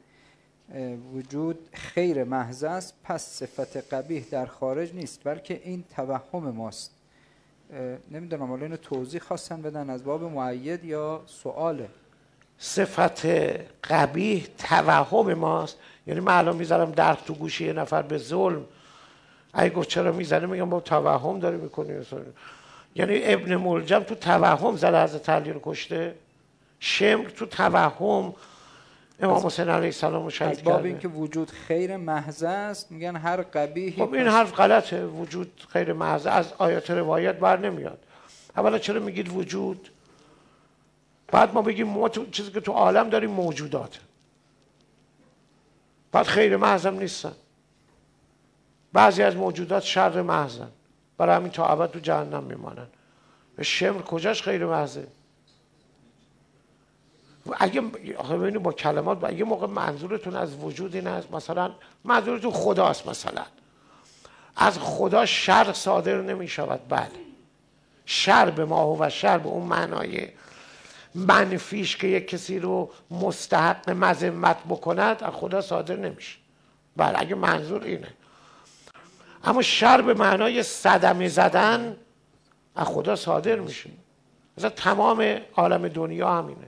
وجود خیر محض است پس صفت قبیح در خارج نیست بلکه این توهم ماست. نمی‌دونم حالا اینو توضیح خواستن بدن از باب معید یا سواله صفت قبیح توهم ماست. یعنی من الان می‌ذارم درخ تو گوشی یه نفر به ظلم. اگه گفت چرا می‌زنه میگم با توهم داره می‌کنی. یعنی ابن ملجم تو توهم زده از تحلیل کشته. شمر تو توهم امام حسین علیه السلام شهید کرده باب اینکه وجود خیر محض است میگن هر قبیحی خب این حرف غلطه وجود خیر محض از آیات روایت بر نمیاد. اولا چرا میگید وجود؟ بعد ما بگیم ما تو چیزی که تو عالم داریم موجودات. بعد خیر محض هم نیستن. بعضی از موجودات شر محضن. برای همین تا ابد تو جهنم میمانن. به شمر کجاش خیر محضه؟ اگه آخه با کلمات اگه موقع منظورتون از وجود این است مثلا منظورتون خداست مثلا. از خدا شر صادر نمی شود بله. شر به ما و شر به اون معنای منفیش که یک کسی رو مستحق مذمت بکند از خدا صادر نمیشه. بله اگه منظور اینه. اما شر به معنای صدمه زدن از خدا صادر میشه. مثلا تمام عالم دنیا همینه.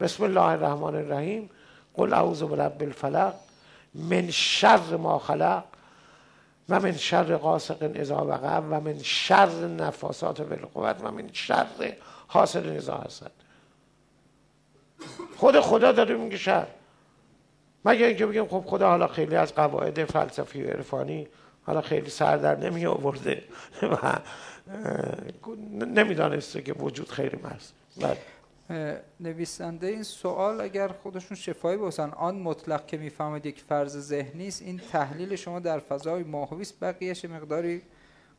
بسم الله الرحمن الرحیم قل اعوذ برب الفلق من شر ما خلق و من شر قاسق اذا وقع و من شر نفاسات فی القوت و من شر حاصل اذا حسد خود خدا داره میگه شر. مگه اینکه بگیم خب خدا حالا خیلی از قواعد فلسفی و عرفانی حالا خیلی سر در نمی آورده و نمی‌دانسته که وجود خیلی بله. نویسنده این سوال اگر خودشون شفایی باشن آن مطلق که می‌فهمید یک فرض ذهنی است این تحلیل شما در فضای ماهوی است بقیهش مقداری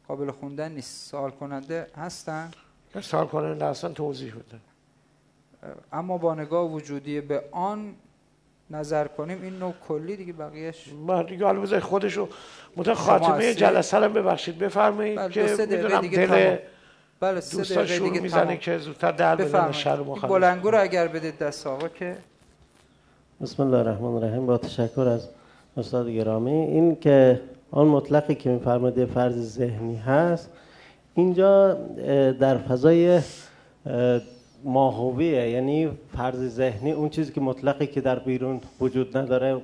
قابل خوندن نیست. سوال کننده هستن؟ سوال کننده اصلا توضیح بده. اما با نگاه وجودی به آن نظر کنیم این نوع کلی دیگه بقیهش من دیگه حالا بذار خودشو متن خاتمه جلسه رو ببخشید. بفرمایید بله، که می‌دونم دل بله دوستان شروع می‌زنه که زودتر در بدن مخالف بلنگو رو اگر بدید دست آقا که بسم الله الرحمن الرحیم. با تشکر از استاد گرامی. این که آن مطلقی که میفرمایید فرض ذهنی هست اینجا در فضای ماهویه یعنی فرض ذهنی اون چیزی که مطلقی که در بیرون وجود نداره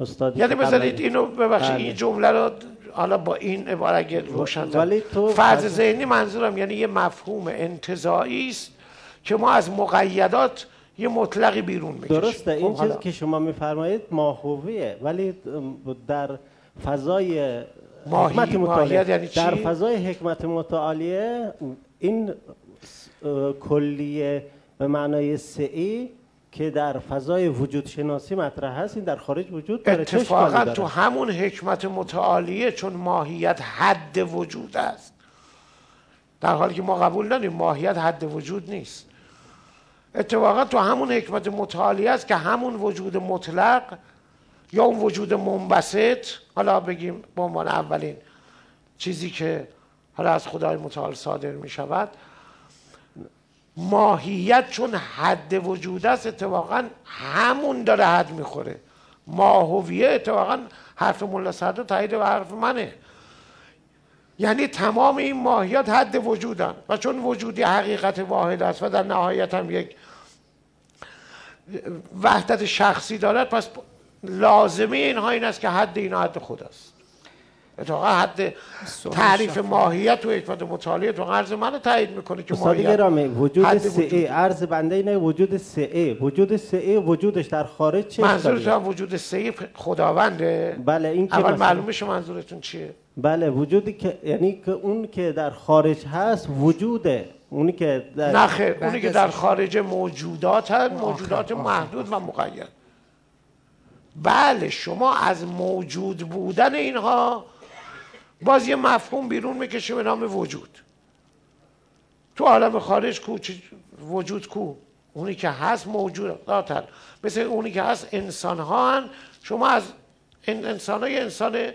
استاد یعنی بذارید اینو ببخشید این بله. جمله رو حالا با این عبارت اگه روشن ولی تو فرض ذهنی منظورم یعنی یه مفهوم انتظایی است که ما از مقیدات یه مطلقی بیرون می‌کشیم. درسته این خب چیزی که شما میفرمایید ماهویه ولی در فضای حکمت متعالیه یعنی در فضای حکمت متعالیه این کلیه به معنای سعی که در فضای وجود شناسی مطرح هست این در خارج وجود داره اتفاقا تو همون حکمت متعالیه چون ماهیت حد وجود است. در حالی که ما قبول نداریم ماهیت حد وجود نیست. اتفاقا تو همون حکمت متعالیه است که همون وجود مطلق یا اون وجود منبسط حالا بگیم به عنوان اولین چیزی که حالا از خدای متعال صادر می شود ماهیت چون حد وجود است اتفاقا همون داره حد می‌خوره. ماهویه اتفاقا حرف ملا صدر تایید و حرف منه. یعنی تمام این ماهیت حد وجودن و چون وجودی حقیقت واحد است و در نهایت هم یک وحدت شخصی دارد پس لازمه اینها این است که حد این حد خود است. اتفاقا حد تعریف ماهیت و حکمت مطالعه تو عرض منو تایید می‌کنه که ماهیت گرامی وجود سعه عرض بنده اینه وجود سعه وجود سعه وجودش در خارج چه منظورتون وجود سعه خداونده. بله این که اول معلوم بشه منظورتون چیه. بله وجودی که یعنی که اون که در خارج هست وجوده. اونی که در نه اونی که در خارج موجودات هست موجودات محدود و مقید. بله شما از موجود بودن اینها باز یه مفهوم بیرون می‌کشه به نام وجود. تو عالم خارج کو وجود کو؟ اونی که هست موجود ذاتن مثل اونی که هست انسان ها هن. شما از انسان های انسان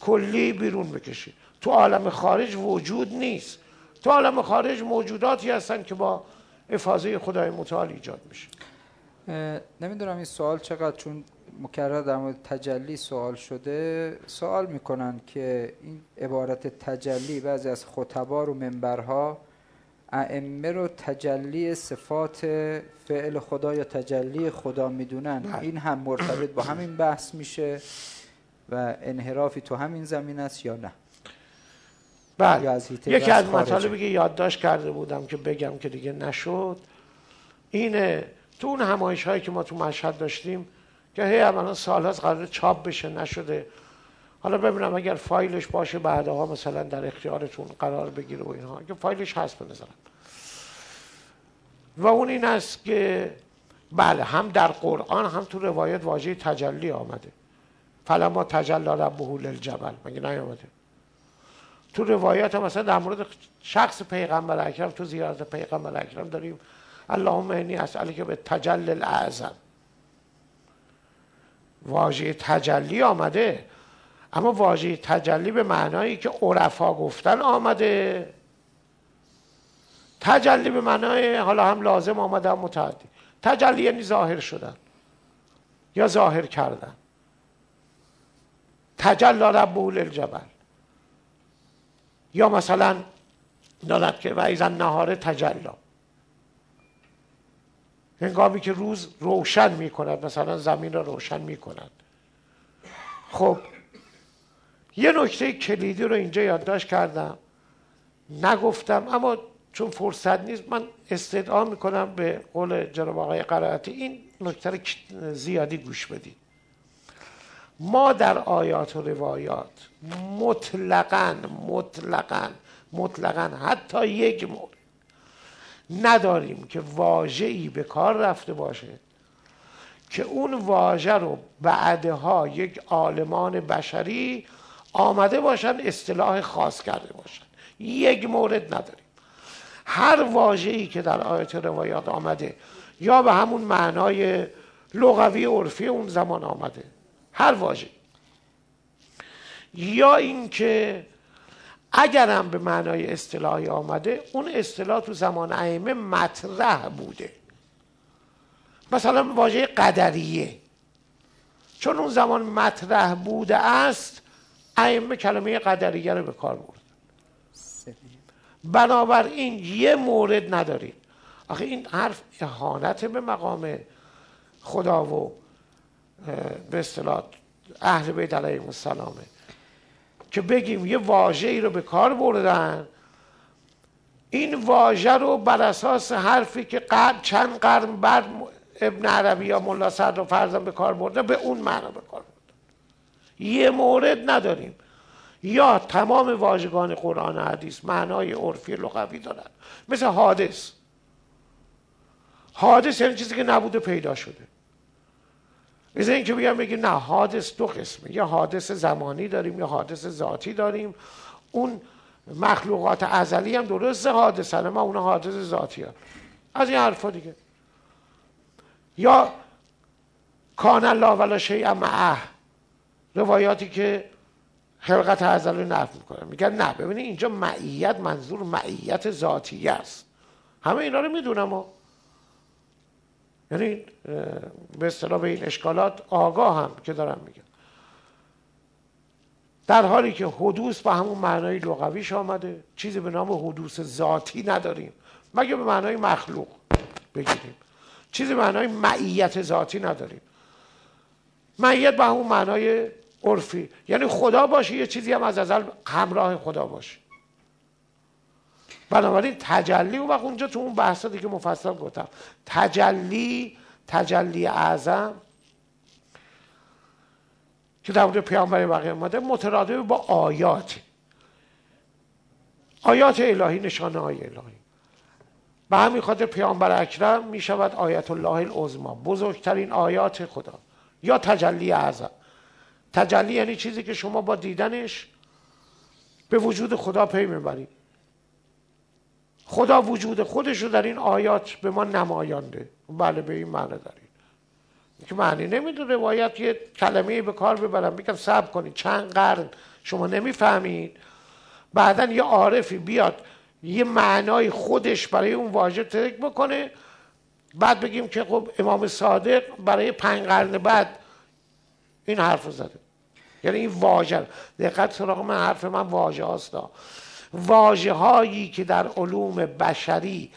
کلی بیرون بکشید تو عالم خارج وجود نیست. تو عالم خارج موجوداتی هستن که با افاظه خدای متعال ایجاد میشه. نمی‌دونم این سوال چقدر چون مکرر در مورد تجلی سوال شده سوال می‌کنن که این عبارت تجلی بعضی از خطبا و منبرها ائمه رو تجلی صفات فعل خدا یا تجلی خدا می‌دونن. بله. این هم مرتبط با همین بحث میشه و انحرافی تو همین زمین است یا نه؟ بله. یکی از مطالبی که یادداشت کرده بودم که بگم که دیگه نشد اینه تو اون همایش هایی که ما تو مشهد داشتیم که هی اولا سال هست قرار چاپ بشه نشده. حالا ببینم اگر فایلش باشه بعدها مثلا در اختیارتون قرار بگیره و اینها. که فایلش هست به نظرم. و اون این است که بله هم در قرآن هم تو روایت واژه تجلی آمده. فلما تجلا ربه للجبل. مگه نیامده؟ تو روایت هم مثلا در مورد شخص پیغمبر اکرم تو زیارت پیغمبر اکرم داریم اللهم انی اسالی که به تجل الاعظم واژه تجلی آمده. اما واژه تجلی به معنایی که عرفا گفتن آمده. تجلی به معنای حالا هم لازم آمده هم متعدی. تجلی یعنی ظاهر شدن یا ظاهر کردن. تجلا ربه الجبل. یا مثلا دارد که و نهاره تجلا هنگامی که روز روشن می کند مثلا زمین را روشن می کند خب یه نکته کلیدی رو اینجا یادداشت کردم. نگفتم اما چون فرصت نیست من استدعا می‌کنم به قول جناب آقای قرائتی این نکته رو زیادی گوش بدید. ما در آیات و روایات مطلقا مطلقا مطلقا حتی یک مورد نداریم که واژه‌ای به کار رفته باشه که اون واژه رو بعدها یک عالمان بشری آمده باشن اصطلاح خاص کرده باشن. یک مورد نداریم. هر واژه‌ای که در آیات روایات آمده یا به همون معنای لغوی عرفی اون زمان آمده. هر واژه یا اینکه اگرم به معنای اصطلاحی آمده اون اصطلاح تو زمان ائمه مطرح بوده. مثلا واژه قدریه. چون اون زمان مطرح بوده است ائمه کلمه قدریه رو به کار برد بنابراین یه مورد نداریم. آخه این حرف اهانت به مقام خدا و به اصطلاح اهل بیت علیهم السلامه. که بگیم یه واژه ای رو به کار بردن. این واژه رو بر اساس حرفی که قرن چند قرن بعد ابن عربی یا ملا صدر فرزن به کار برده به اون معنا به کار برده یه مورد نداریم. یا تمام واژگان قرآن حدیث معنای عرفی لغوی دارن. مثل حادث. حادث یعنی چیزی که نبوده پیدا شده. مثل اینکه بیان بگیم نه حادث دو قسمه. یا حادث زمانی داریم یا حادث ذاتی داریم. اون مخلوقات ازلی هم درست حادثه اما اون حادث ذاتی هم. از این حرفا دیگه. یا کان الله ولا شیء معه. روایاتی که خلقت ازل رو نفی می‌کنن میگن نه ببینید اینجا معیت منظور معیت ذاتی است. همه اینا رو می‌دونم یعنی به اصطلاح به این اشکالات آگاه هم که دارم میگم. در حالی که حدوث به همون معنای لغویش آمده چیزی به نام حدوث ذاتی نداریم. مگه به معنای مخلوق بگیریم؟ چیزی به معنای معیت ذاتی نداریم. معیت به همون معنای عرفی. یعنی خدا باشه یه چیزی هم از ازل همراه خدا باشه. بنابراین تجلی و وقت اونجا تو اون بحثا دیگه مفصل گفتم. تجلی تجلی اعظم که در مورد پیامبر بقیه اومده مترادف با آیات. آیات الهی نشانه های الهی. به همین خاطر پیامبر اکرم می شود آیت الله العظما بزرگترین آیات خدا. یا تجلی اعظم. تجلی یعنی چیزی که شما با دیدنش به وجود خدا پی می‌برید. خدا وجود خودش رو در این آیات به ما نمایانده بله به این معنی دارید که معنی نمی‌دونه روایت یه کلمه به کار ببرم میگم صبر کنید چند قرن شما نمی‌فهمید. بعدا یه عارفی بیاد یه معنای خودش برای اون واژه ترک بکنه. بعد بگیم که خب امام صادق برای پنج قرن بعد این حرف زده. یعنی این واژه دقت سراغ من حرف من واژه هاستا واژه هایی که در علوم بشری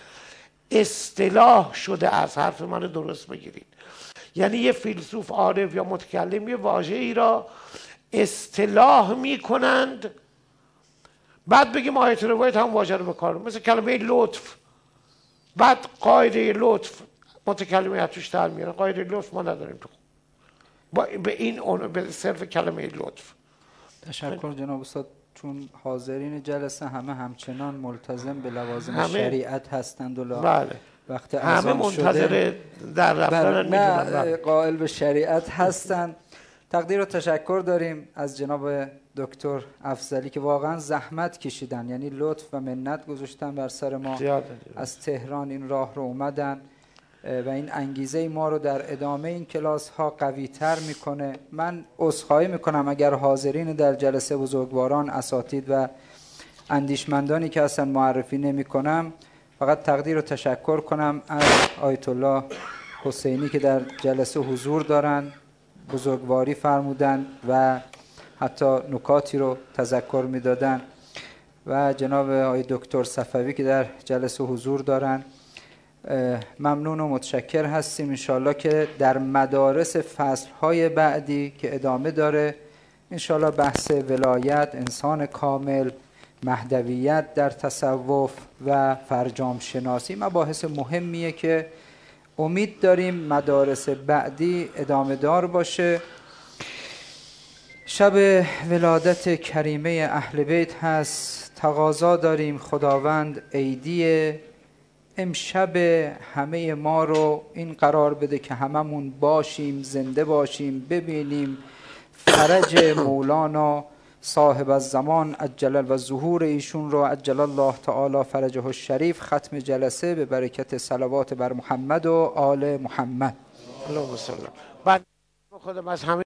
اصطلاح شده از حرف من درست بگیرید. یعنی یه فیلسوف عارف یا متکلم یه واژه ای را اصطلاح می‌کنند بعد بگیم آیت روایت هم واژه رو بکار مثل کلمه لطف. بعد قاعده لطف متکلمه توش در میاره. قاعده لطف ما نداریم تو با به این اون به صرف کلمه لطف. تشکر جناب استاد. چون حاضرین جلسه همه همچنان ملتزم به لوازم همه- شریعت هستند و بله. وقت همه منتظر در رفتن بله، نه قائل به شریعت هستند تقدیر و تشکر داریم از جناب دکتر افضلی که واقعا زحمت کشیدن یعنی لطف و منت گذاشتن بر سر ما. از تهران این راه رو اومدن. و این انگیزه ما رو در ادامه این کلاس ها قوی تر می‌کنه. من عذرخواهی می‌کنم اگر حاضرین در جلسه بزرگواران اساتید و اندیشمندانی که اصلا معرفی نمی کنم فقط تقدیر و تشکر کنم از آیت الله حسینی که در جلسه حضور دارن بزرگواری فرمودن و حتی نکاتی رو تذکر می‌دادن. و جناب آقای دکتر صفوی که در جلسه حضور دارن اه، ممنون و متشکر هستیم انشالله که در مدارس فصلهای بعدی که ادامه داره انشالله بحث ولایت انسان کامل مهدویت در تصوف و فرجام شناسی مباحث مهمیه که امید داریم مدارس بعدی ادامه دار باشه. شب ولادت کریمه اهل بیت هست. تقاضا داریم. خداوند عیدی امشب همه ما رو این قرار بده که هممون باشیم زنده باشیم ببینیم فرج مولانا صاحب الزمان عجل و ظهور ایشون رو. عجل الله تعالی فرجه الشریف ختم جلسه به برکت صلوات بر محمد و آل محمد. اللهم صل بعد خودم از همه